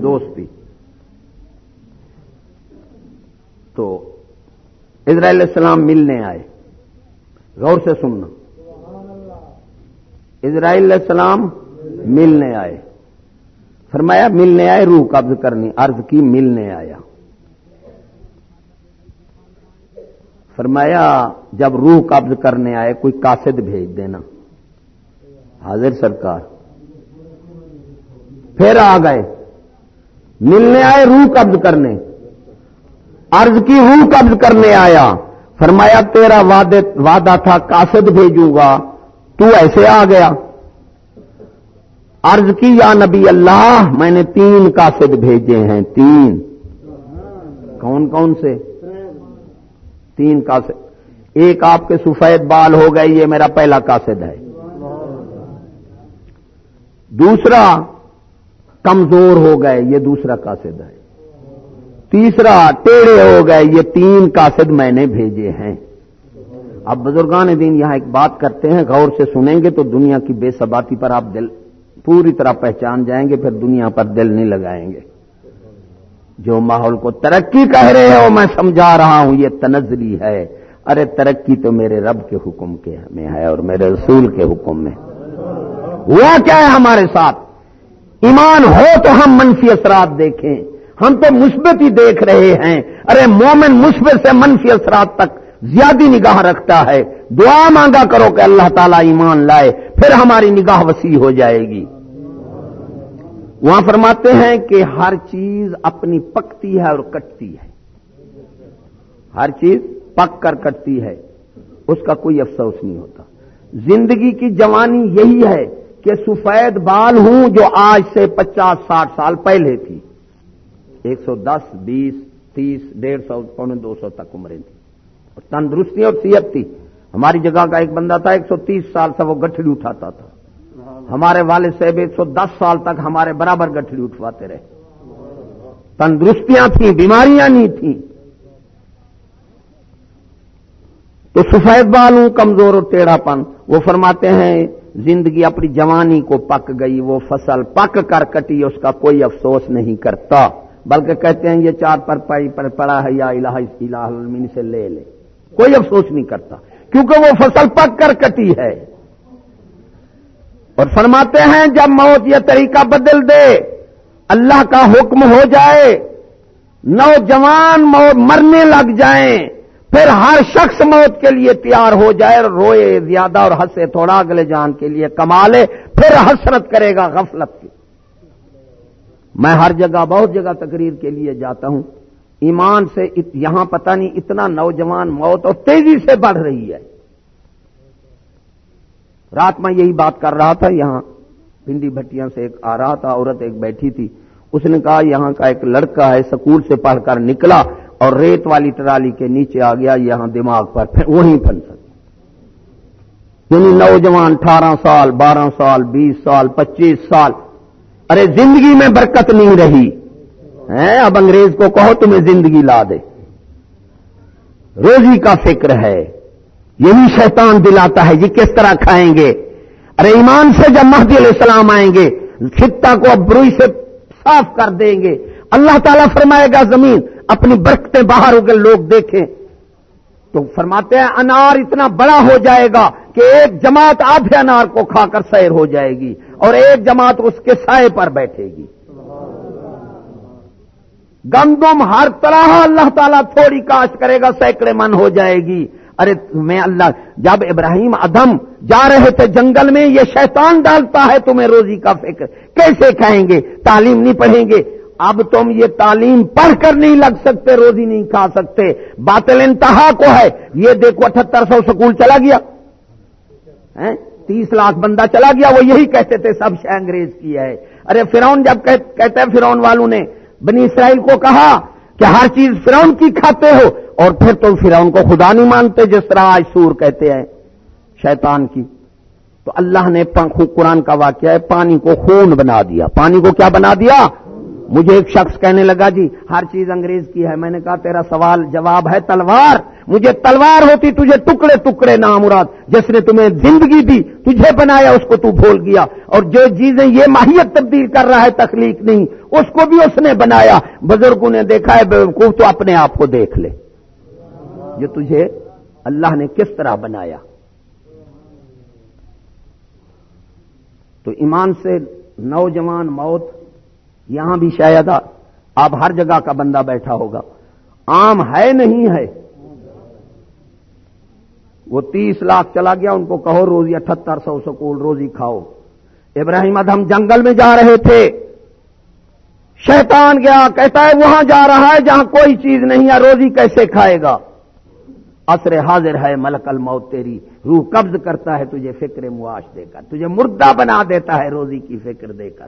A: دوستی۔ تو اسرائیل علیہ السلام ملنے آئے۔ غور سے سننا۔ اسرائیل علیہ السلام ملنے آئے۔ فرمایا، ملنے آئے، روح قبض کرنی، عرض کی ملنے آیا۔ فرمایا، جب روح قبض کرنے آئے، کوئی کاسد بھیج دینا۔ حاضر سرکار۔ پھر آ گئے۔ ملنے آئے، روح قبض کرنے۔ عرض کی، روح قبض کرنے آیا۔ فرمایا، تیرا وعدہ تھا کاسد بھیجوں گا، تو ایسے آ گیا. عرض کی، یا نبی اللہ، میں نے تین کاسد بھیجے ہیں، تین. کون کون سے؟ تین کاسد ایک آپ کے سفید بال ہو گئے، یہ میرا پہلا کاسد ہے۔ دوسرا کمزور ہو گئے، یہ دوسرا کاسد ہے۔ تیسرا ٹیڑے ہو گئے، یہ تین کاسد میں نے بھیجے ہیں۔ اب بزرگان دین یہاں ایک بات کرتے ہیں، غور سے سنیں گے تو دنیا کی بے ثباتی پر آپ دل، پوری طرح پہچان جائیں گے، پھر دنیا پر دل نہیں لگائیں گے۔ جو ماحول کو ترقی کہہ رہے ہو، میں سمجھا رہا ہوں، یہ تنزلی ہے۔ ارے، ترقی تو میرے رب کے حکم کے میں ہے اور میرے رسول کے حکم میں۔ ہوا کیا ہے ہمارے ساتھ؟ ایمان ہو تو ہم منفی اثرات دیکھیں۔ ہم تو مثبت ہی دیکھ رہے ہیں۔ ارے مومن مثبت سے منفی اثرات تک زیادہ نگاہ رکھتا ہے۔ دعا مانگا کرو کہ اللہ تعالیٰ ایمان لائے، پھر ہماری نگاہ وسیع ہو جائے گی۔ وہاں فرماتے ہیں کہ ہر چیز اپنی پکتی ہے اور کٹتی ہے۔ ہر چیز پک کر کٹتی ہے۔ اس کا کوئی افسوس نہیں ہوتا۔ زندگی کی جوانی یہی ہے کہ سفید بال ہوں جو آج سے پچاس ساٹھ سال پہلے تھی۔ ایک سو دس، بیس، تیس، ڈیڑھ سو، پونے دو سو تک عمریں تھی اور تندرستی اور صحت تھی۔ ہماری جگہ کا ایک بندہ تھا، ایک سو تیس سال سے وہ گٹھڑی اٹھاتا تھا۔ ہمارے والد صاحب ایک سو دس سال تک ہمارے برابر گٹھڑی اٹھواتے رہے۔ تندرستیاں تھیں، بیماریاں نہیں تھیں۔ تو سفید بالوں، کمزور اور ٹیڑھا پن وہ فرماتے ہیں، زندگی اپنی جوانی کو پک گئی، وہ فصل پک کر کٹی، اس کا کوئی افسوس نہیں کرتا۔ بلکہ کہتے ہیں یہ چار پر پائی پر پڑا ہے، یا الہ الہ سے لے لے۔ کوئی افسوس نہیں کرتا، کیونکہ وہ فصل پک کر کٹی ہے۔ اور فرماتے ہیں، جب موت یہ طریقہ بدل دے، اللہ کا حکم ہو جائے، نوجوان موت مرنے لگ جائیں، پھر ہر شخص موت کے لیے تیار ہو جائے، روئے زیادہ اور ہنسے تھوڑا، اگلے جان کے لیے کما لے پھر حسرت کرے گا، غفلت کی۔ میں ہر جگہ بہت جگہ تقریر کے لیے جاتا ہوں۔ ایمان سے یہاں پتہ نہیں اتنا نوجوان موت اور تیزی سے بڑھ رہی ہے۔ رات میں یہی بات کر رہا تھا، یہاں پنڈی بھٹیاں سے ایک آ رہا تھا، عورت ایک بیٹھی تھی۔ اس نے کہا، یہاں کا ایک لڑکا ہے، سکول سے پڑھ کر نکلا اور ریت والی ٹرالی کے نیچے آ گیا، یہاں دماغ پر وہیں پھنس یعنی نوجوان اٹھارہ سال، بارہ سال، بیس سال، پچیس سال ارے زندگی میں برکت نہیں رہی۔ اب انگریز کو کہو تمہیں زندگی لا دے۔ روزی کا فکر ہے۔ یہی شیطان دلاتا ہے جی کس طرح کھائیں گے؟ ارے ایمان سے جب مہدی علیہ السلام آئیں گے، خطہ کو اب بروئی سے صاف کر دیں گے۔ اللہ تعالیٰ فرمائے گا، زمین اپنی برکتیں باہر ہو کے لوگ دیکھیں، تو فرماتے ہیں، انار اتنا بڑا ہو جائے گا۔ کہ ایک جماعت آدھے انار کو کھا کر سیر ہو جائے گی اور ایک جماعت اس کے سائے پر بیٹھے گی۔ گندم ہر طرح اللہ تعالیٰ تھوڑی کاشت کرے گا، سینکڑے من ہو جائے گی۔ ارے میں اللہ، جب ابراہیم ادم جا رہے تھے جنگل میں، یہ شیطان ڈالتا ہے تمہیں روزی کا فکر۔ کیسے کھائیں گے؟ تعلیم نہیں پڑھیں گے۔ اب تم یہ تعلیم پڑھ کر نہیں لگ سکتے، روزی نہیں کھا سکتے۔ باطل انتہا کو ہے۔ یہ دیکھو اٹھہتر سو سکول چلا گیا۔ تیس لاکھ بندہ چلا گیا، وہ یہی کہتے تھے، سب سے انگریز کی ہے۔ ارے فرون جب کہتے ہیں فرون والوں نے، بنی اسرائیل کو کہا کہ ہر چیز فرون کی کھاتے ہو، اور پھر تم فرون کو خدا نہیں مانتے، جس طرح آج سور کہتے ہیں شیطان کی۔ تو اللہ نے قرآن کا واقعہ ہے، پانی کو خون بنا دیا۔ پانی کو کیا بنا دیا؟ مجھے ایک شخص کہنے لگا جی ہر چیز انگریز کی ہے۔ میں نے کہا، تیرا سوال جواب ہے تلوار۔ مجھے تلوار ہوتی، تجھے ٹکڑے ٹکڑے نام مراد جس نے تمہیں زندگی دی، تجھے بنایا، اس کو تو بھول گیا۔ اور جو چیزیں یہ ماہیت تبدیل کر رہا ہے، تخلیق نہیں، اس کو بھی اس نے بنایا۔ بزرگوں نے دیکھا ہے تو اپنے آپ کو دیکھ لے۔ جو تجھے اللہ نے کس طرح بنایا۔ تو ایمان سے نوجوان موت یہاں بھی شاید آپ ہر جگہ کا بندہ بیٹھا ہوگا۔ عام ہے نہیں ہے۔ وہ تیس لاکھ چلا گیا، ان کو کہو روزی اٹھہتر سو سکول روزی کھاؤ۔ ابراہیم ادم جنگل میں جا رہے تھے۔ شیطان گیا، کہتا ہے وہاں جا رہا ہے، جہاں کوئی چیز نہیں ہے، روزی کیسے کھائے گا؟ اثر حاضر ہے، ملک الموت تیری۔ روح قبض کرتا ہے، تجھے فکر معاش دے کر، تجھے مردہ بنا دیتا ہے، روزی کی فکر دے کر۔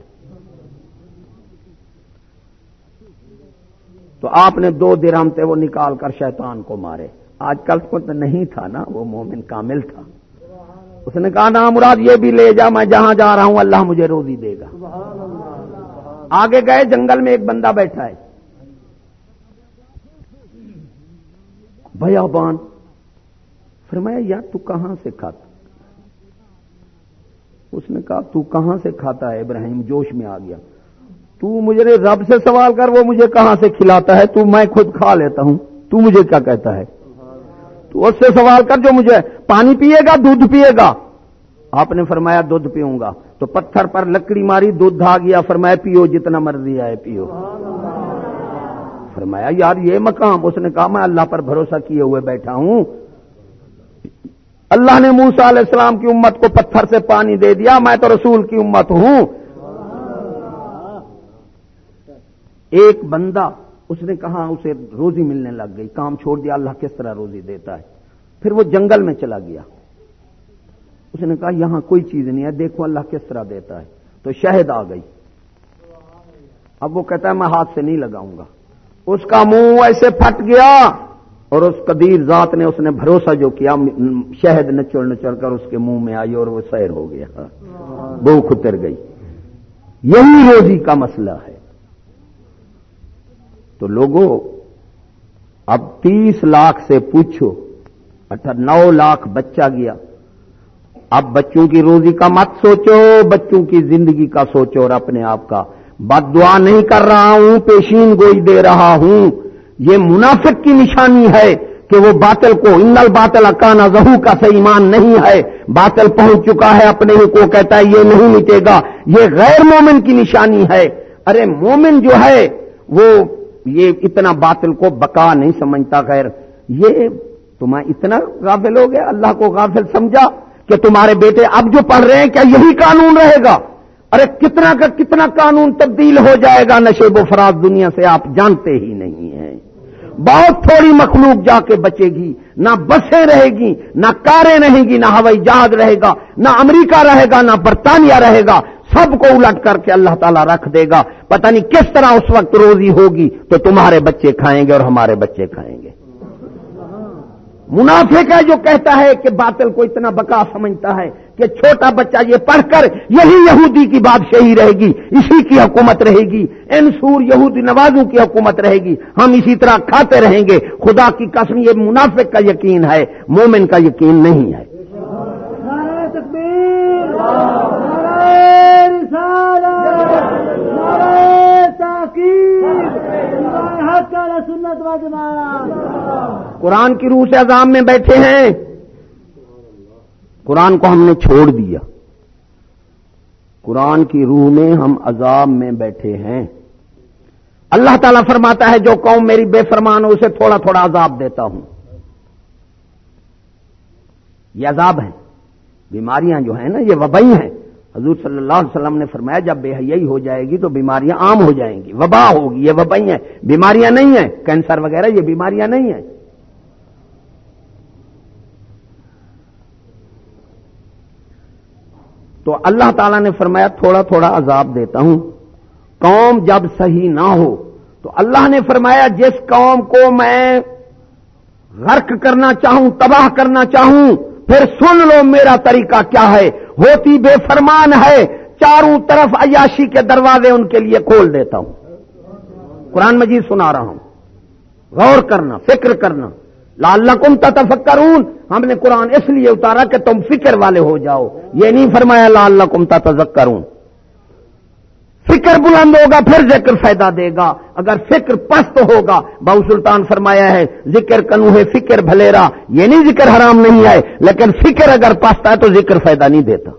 A: تو آپ نے دو درہم تھے وہ نکال کر شیطان کو مارے۔ آج کل کو تو نہیں تھا نا، وہ مومن کامل تھا۔ اس نے کہا نا مراد یہ بھی لے جا، میں جہاں جا رہا ہوں، اللہ مجھے روزی دے گا۔ آگے گئے، جنگل میں ایک بندہ بیٹھا ہے۔ بھیا بان فرمایا، یار، تو کہاں سے کھاتا؟ اس نے کہا، تو کہاں سے کھاتا ہے؟ ابراہیم جوش میں آ گیا۔ تو مجھے رب سے سوال کر، وہ مجھے کہاں سے کھلاتا ہے؟ تو میں خود کھا لیتا ہوں۔ تو مجھے کیا کہتا ہے؟ تو اس سے سوال کر جو مجھے پانی پیے گا، دودھ پیے گا؟ آپ نے فرمایا دودھ پیوں گا۔ تو پتھر پر لکڑی ماری، دودھ آ گیا، فرمایا پیو، جتنا مرضی آئے پیو۔ فرمایا، یار یہ مقام، اس نے کہا میں اللہ پر بھروسہ کیے ہوئے بیٹھا ہوں۔ اللہ نے موسا علیہ السلام کی امت کو پتھر سے پانی دے دیا، میں تو رسول کی امت ہوں۔ ایک بندہ اس نے کہا اسے روزی ملنے لگ گئی کام چھوڑ دیا اللہ کس طرح روزی دیتا ہے؟ پھر وہ جنگل میں چلا گیا۔ اس نے کہا یہاں کوئی چیز نہیں ہے دیکھو اللہ کس طرح دیتا ہے۔ تو شہد آ گئی۔ اب وہ کہتا ہے میں ہاتھ سے نہیں لگاؤں گا۔ اس کا منہ ایسے پھٹ گیا اور اس قدیر ذات نے اس نے بھروسہ جو کیا شہد نچڑ نچڑ کر اس کے منہ میں آئی اور وہ سیر ہو گیا۔ بو اتر گئی۔ یہی روزی کا مسئلہ ہے۔ تو لوگوں اب تیس لاکھ سے پوچھو، اٹھا نو لاکھ بچہ گیا۔ اب بچوں کی روزی کا مت سوچو، بچوں کی زندگی کا سوچو اور اپنے آپ کا۔ بد دعا نہیں کر رہا ہوں، پیشین گوئی دے رہا ہوں۔ یہ منافق کی نشانی ہے کہ وہ باطل کو انل باطل اکانا زہو کا صحیح ایمان نہیں ہے۔ باطل پہنچ چکا ہے، اپنے ہی کو کہتا ہے، یہ نہیں مٹے گا۔ یہ غیر مومن کی نشانی ہے۔ ارے، مومن جو ہے، وہ یہ اتنا باطل کو بقا نہیں سمجھتا، خیر، یہ تمہیں اتنا غافل ہو گیا، اللہ کو غافل سمجھا کہ تمہارے بیٹے اب جو پڑھ رہے ہیں، کیا یہی قانون رہے گا؟ ارے، کتنا کا کتنا قانون تبدیل ہو جائے گا نشیب و فراز دنیا سے آپ جانتے ہی نہیں ہیں۔ بہت تھوڑی مخلوق جا کے بچے گی، نہ بسیں رہے گی، نہ کاریں رہیں گی، نہ ہوائی جہاز رہے گا، نہ امریکہ رہے گا، نہ برطانیہ رہے گا۔ سب کو الٹ کر کے اللہ تعالیٰ رکھ دے گا۔ پتہ نہیں کس طرح اس وقت روزی ہوگی تو تمہارے بچے کھائیں گے اور ہمارے بچے کھائیں گے۔ منافق ہے جو کہتا ہے کہ باطل کو اتنا بکا سمجھتا ہے کہ چھوٹا بچہ یہ پڑھ کر یہی یہودی کی بادشاہی رہے گی، اسی کی حکومت رہے گی۔ ان سور یہودی نوازوں کی حکومت رہے گی۔ ہم اسی طرح کھاتے رہیں گے۔ خدا کی قسم یہ منافق کا یقین ہے، مومن کا یقین نہیں ہے۔ قرآن کی روح سے عذاب میں بیٹھے ہیں۔ قرآن کو ہم نے چھوڑ دیا۔ قرآن کی روح میں ہم عذاب میں بیٹھے ہیں۔ اللہ تعالیٰ فرماتا ہے، جو قوم میری بے فرمان ہو، اسے تھوڑا تھوڑا عذاب دیتا ہوں۔ یہ عذاب ہے بیماریاں جو ہیں نا، یہ وبئی ہیں۔ حضور صلی اللہ علیہ وسلم نے فرمایا، جب بے حیائی ہو جائے گی تو بیماریاں عام ہو جائیں گی۔ وبا ہوگی، یہ وبئی ہیں۔ بیماریاں نہیں ہیں۔ کینسر وغیرہ، یہ بیماریاں نہیں ہیں۔ تو اللہ تعالیٰ نے فرمایا، تھوڑا تھوڑا عذاب دیتا ہوں۔ قوم جب صحیح نہ ہو، تو اللہ نے فرمایا، جس قوم کو میں غرق کرنا چاہوں، تباہ کرنا چاہوں، پھر سن لو میرا طریقہ کیا ہے۔ ہوتی بے فرمان ہے، چاروں طرف عیاشی کے دروازے ان کے لیے کھول دیتا ہوں۔ قرآن مجید سنا رہا ہوں۔ غور کرنا، فکر کرنا۔ لال کم تفکرون ہم نے قرآن اس لیے اتارا کہ تم فکر والے ہو جاؤ۔ یہ نہیں فرمایا لال کم تذکرون فکر بلند ہوگا، پھر ذکر فائدہ دے گا۔ اگر فکر پست ہوگا بہو سلطان فرمایا ہے، ذکر کنو ہے فکر بھلیرا۔ یہ نہیں ذکر حرام نہیں ہے، لیکن فکر اگر پست ہے تو ذکر فائدہ نہیں دیتا۔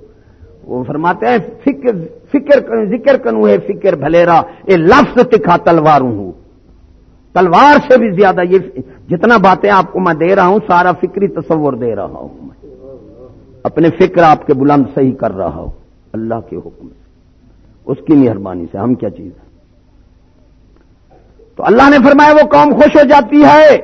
A: وہ فرماتے ہیں، فکر فکر ذکر کنو ہے فکر بھلیرا۔ یہ لفظ تکھا تلواروں ہوں۔ تلوار سے بھی زیادہ یہ جتنا باتیں آپ کو میں دے رہا ہوں، سارا فکری تصور دے رہا ہوں میں۔ اپنے فکر آپ کے بلند صحیح کر رہا ہوں۔ اللہ کے حکم۔ اس کی مہربانی سے ہم کیا چیز ہے تو اللہ نے فرمایا وہ قوم خوش ہو جاتی ہے،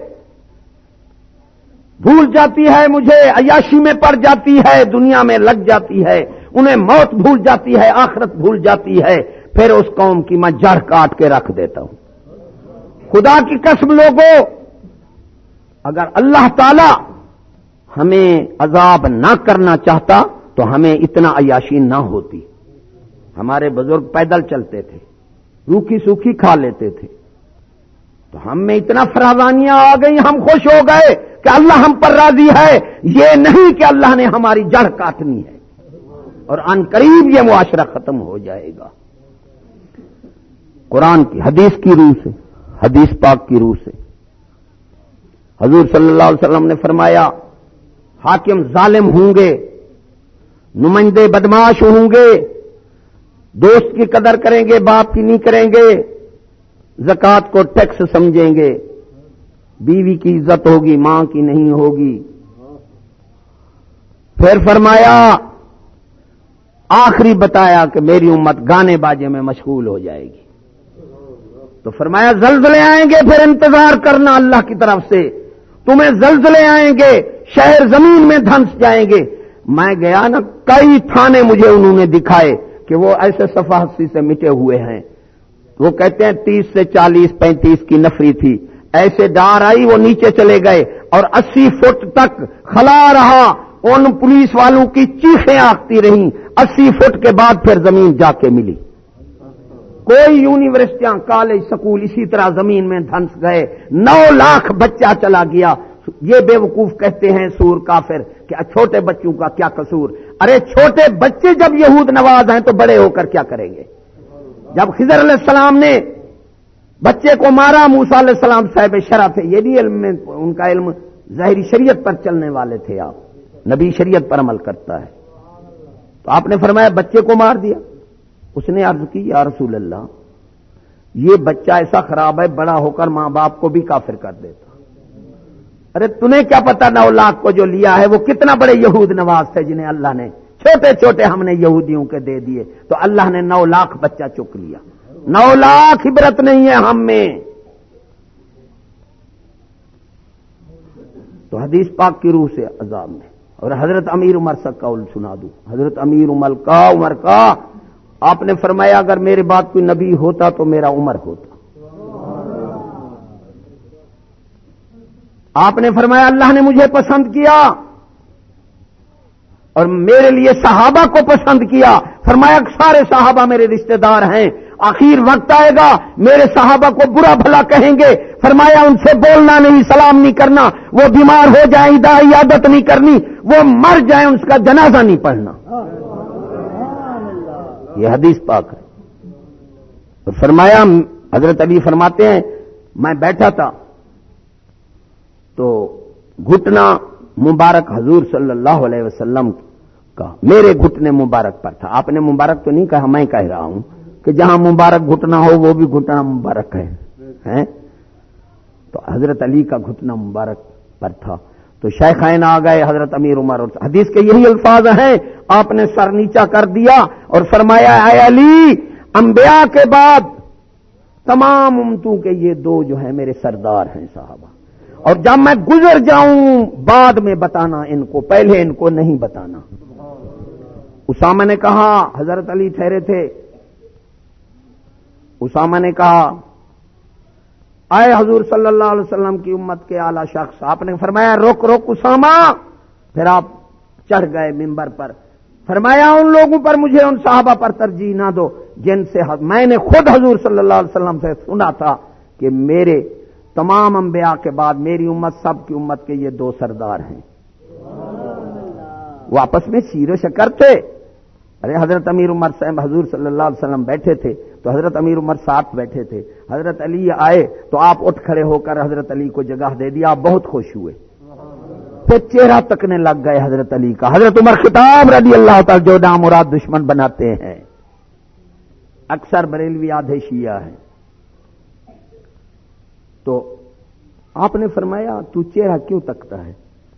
A: بھول جاتی ہے مجھے، عیاشی میں پڑ جاتی ہے، دنیا میں لگ جاتی ہے، انہیں موت بھول جاتی ہے، آخرت بھول جاتی ہے، پھر اس قوم کی میں جڑ کاٹ کے رکھ دیتا ہوں۔ خدا کی قسم لوگوں اگر اللہ تعالی ہمیں عذاب نہ کرنا چاہتا تو ہمیں اتنا عیاشی نہ ہوتی۔ ہمارے بزرگ پیدل چلتے تھے، روکھی سوکھی کھا لیتے تھے۔ تو ہم میں اتنا فراوانیاں آ گئی ہم خوش ہو گئے کہ اللہ ہم پر راضی ہے۔ یہ نہیں کہ اللہ نے ہماری جڑ کاٹنی ہے۔ اور ان قریب یہ معاشرہ ختم ہو جائے گا۔ قرآن کی حدیث کی روح سے، حدیث پاک کی روح سے۔ حضور صلی اللہ علیہ وسلم نے فرمایا، حاکم ظالم ہوں گے، نمائندے بدماش ہوں گے۔ دوست کی قدر کریں گے، باپ کی نہیں کریں گے زکات کو ٹیکس سمجھیں گے۔ بیوی کی عزت ہوگی، ماں کی نہیں ہوگی۔ پھر فرمایا، آخری بتایا کہ میری امت گانے باجے میں مشغول ہو جائے گی۔ تو فرمایا، زلزلے آئیں گے، پھر انتظار کرنا اللہ کی طرف سے۔ تمہیں زلزلے آئیں گے، شہر زمین میں دھنس جائیں گے۔ میں گیا نا کئی تھانے مجھے انہوں نے دکھائے۔ کہ وہ ایسے صفحسی سے مٹے ہوئے ہیں۔ وہ کہتے ہیں تیس سے چالیس پینتیس کی نفری تھی۔ ایسے ڈار آئی، وہ نیچے چلے گئے اور اسی فٹ تک کھلا رہا۔ ان پولیس والوں کی چیخیں آختی رہیں۔ اسی فٹ کے بعد پھر زمین جا کے ملی۔ کوئی یونیورسٹیاں، کالج، سکول اسی طرح زمین میں دھنس گئے۔ نو لاکھ بچہ چلا گیا۔ یہ بے وقوف کہتے ہیں سور کافر کہ چھوٹے بچوں کا کیا قصور۔ ارے چھوٹے بچے جب یہود نواز ہیں تو بڑے ہو کر کیا کریں گے؟ جب خضر علیہ السلام نے بچے کو مارا موسا علیہ السلام صاحب شرح تھے، یہ بھی علم میں، ان کا علم ظاہری شریعت پر چلنے والے تھے آپ۔ نبی شریعت پر عمل کرتا ہے۔ تو آپ نے فرمایا، بچے کو مار دیا۔ اس نے عرض کی، یا رسول اللہ، یہ بچہ ایسا خراب ہے، بڑا ہو کر ماں باپ کو بھی کافر کر دیتا۔ ارے تمہیں کیا پتا نو لاکھ کو جو لیا ہے، وہ کتنا بڑے یہود نواز تھے جنہیں اللہ نے چھوٹے چھوٹے ہم نے یہودیوں کے دے دیے۔ تو اللہ نے نو لاکھ بچہ چک لیا۔ نو لاکھ عبرت نہیں ہے ہم میں۔ تو حدیث پاک کی روح سے عذاب میں۔ اور حضرت امیر عمر سک کا سنا دوں۔ حضرت امیر عمر کا عمر کا۔ آپ نے فرمایا، اگر میرے بات کوئی نبی ہوتا تو میرا عمر ہوتا۔ آپ نے فرمایا اللہ نے مجھے پسند کیا اور میرے لیے صحابہ کو پسند کیا فرمایا سارے صحابہ میرے رشتہ دار ہیں آخر وقت آئے گا، میرے صحابہ کو برا بھلا کہیں گے۔ فرمایا ان سے بولنا نہیں، سلام نہیں کرنا، وہ بیمار ہو جائیں عادت نہیں کرنی، وہ مر جائیں اس کا جنازہ نہیں پڑھنا۔ یہ حدیث پاک ہے۔ فرمایا، حضرت علی فرماتے ہیں، میں بیٹھا تھا تو گھٹنا مبارک حضور صلی اللہ علیہ وسلم کا، میرے گھٹنے مبارک پر تھا۔ آپ نے مبارک تو نہیں کہا، میں کہہ رہا ہوں کہ جہاں مبارک گھٹنا ہو، وہ بھی گھٹنا مبارک ہے تو حضرت علی کا گھٹنا مبارک پر تھا۔ تو شیخین آ گئے، حضرت امیر عمر اور حدیث کے یہی الفاظ ہیں۔ آپ نے سر نیچا کر دیا اور فرمایا، اے علی، انبیاء کے بعد تمام امتوں کے یہ دو جو ہیں میرے سردار ہیں صاحبہ اور جب میں گزر جاؤں، بعد میں بتانا ان کو، پہلے ان کو نہیں بتانا۔ اسامہ نے کہا، حضرت علی ٹھہرے تھے۔ اسامہ نے کہا، آئے حضور صلی اللہ علیہ وسلم کی امت کے اعلی شخص، آپ نے فرمایا روک روک اسامہ۔ پھر آپ چڑھ گئے ممبر پر۔ فرمایا، ان لوگوں پر مجھے ان صحابہ پر ترجیح نہ دو، جن سے میں نے خود حضور صلی اللہ علیہ وسلم سے سنا تھا کہ میرے تمام انبیاء کے بعد میری امت سب کی امت کے یہ دو سردار ہیں۔ وہ آپس میں سیر و شکر تھے۔ ارے حضرت امیر عمر صاحب حضور صلی اللہ علیہ وسلم بیٹھے تھے تو حضرت امیر عمر ساتھ بیٹھے تھے۔ حضرت علی آئے تو آپ اٹھ کھڑے ہو کر حضرت علی کو جگہ دے دیا۔ آپ بہت خوش ہوئے۔ پھر چہرہ تکنے لگ گئے حضرت علی کا۔ حضرت عمر خطاب رضی اللہ تعالی جو نام مراد دشمن بناتے ہیں۔ اکثر بریلوی آدھے شیعہ ہیں۔ تو آپ نے فرمایا، تو چہرہ کیوں تکتا ہے؟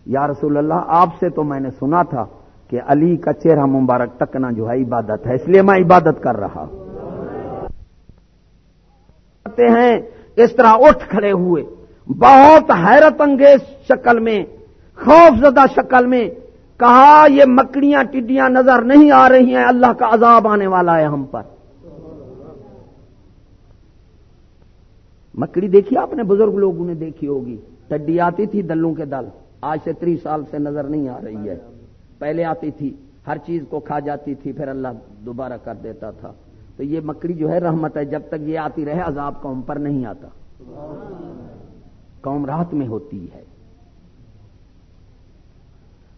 A: یا رسول اللہ، آپ سے تو میں نے سنا تھا کہ علی کا چہرہ مبارک تکنا جو ہے عبادت ہے، اس لیے میں عبادت کر رہا ہیں، اس طرح اٹھ کھڑے ہوئے، بہت حیرت انگیز شکل میں، خوف زدہ شکل میں کہا، یہ مکڑیاں، ٹڈیاں نظر نہیں آ رہی ہیں، اللہ کا عذاب آنے والا ہے ہم پر۔ مکڑی دیکھی آپ نے؟ بزرگ لوگوں نے دیکھی ہوگی۔ ٹڈی آتی تھی دلوں کے دل۔ آج سے تری سال سے نظر نہیں آ رہی ہے۔ پہلے آتی تھی، ہر چیز کو کھا جاتی تھی، پھر اللہ دوبارہ کر دیتا تھا۔ تو یہ مکڑی جو ہے رحمت ہے، جب تک یہ آتی رہے، عذاب قوم پر نہیں آتا۔ قوم رات میں ہوتی ہے۔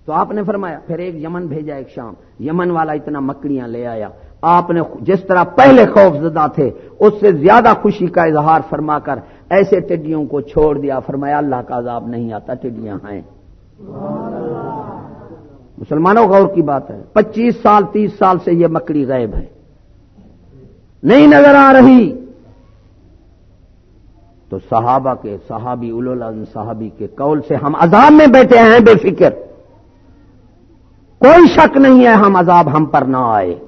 A: تو آپ نے فرمایا، پھر ایک یمن بھیجا ایک شام۔ یمن والا اتنا مکڑیاں لے آیا۔ آپ نے جس طرح پہلے خوف زدہ تھے اس سے زیادہ خوشی کا اظہار فرما کر ایسے ٹڈیوں کو چھوڑ دیا، فرمایا اللہ کا عذاب نہیں آتا، ٹڈیاں ہیں۔ مسلمانوں، غور کی بات ہے۔ پچیس سال، تیس سال سے یہ مکڑی غائب ہے۔ نہیں نظر آ رہی۔ تو صحابہ کے صحابی اول صحابی کے قول سے ہم عذاب میں بیٹھے ہیں، بے فکر۔ کوئی شک نہیں ہے ہم عذاب ہم پر نہ آئے۔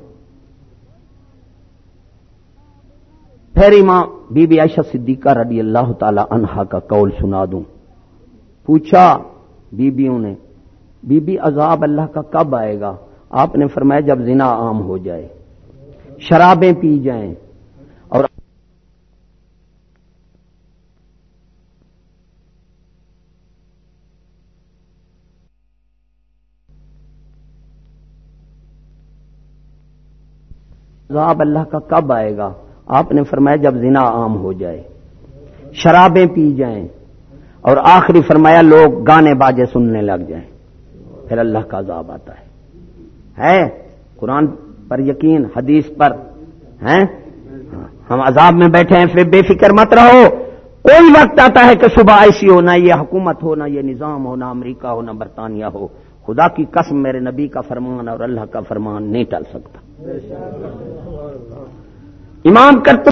A: پھر ماں بی بی عائشہ صدیقہ رضی اللہ تعالی عنہا کا قول سنا دوں۔ پوچھا بیبیوں نے بی بی عذاب اللہ کا کب آئے گا؟ آپ نے فرمایا جب زنا عام ہو جائے، شرابیں پی جائیں۔ اور عذاب اللہ کا کب آئے گا؟ آپ نے فرمایا جب زنا عام ہو جائے، شرابیں پی جائیں، اور آخری فرمایا لوگ گانے باجے سننے لگ جائیں، پھر اللہ کا عذاب آتا ہے۔ ہے؟ قرآن پر یقین، حدیث پر، ہیں؟ ہم عذاب میں بیٹھے ہیں، پھر بے فکر مت رہو۔ کوئی وقت آتا ہے کہ صبح ایسی ہو، نہ یہ حکومت ہو، نہ یہ نظام ہو، نہ امریکہ ہو، نہ برطانیہ ہو۔ خدا کی قسم، میرے نبی کا فرمان اور اللہ کا فرمان نہیں ٹل سکتا۔ امام کرتے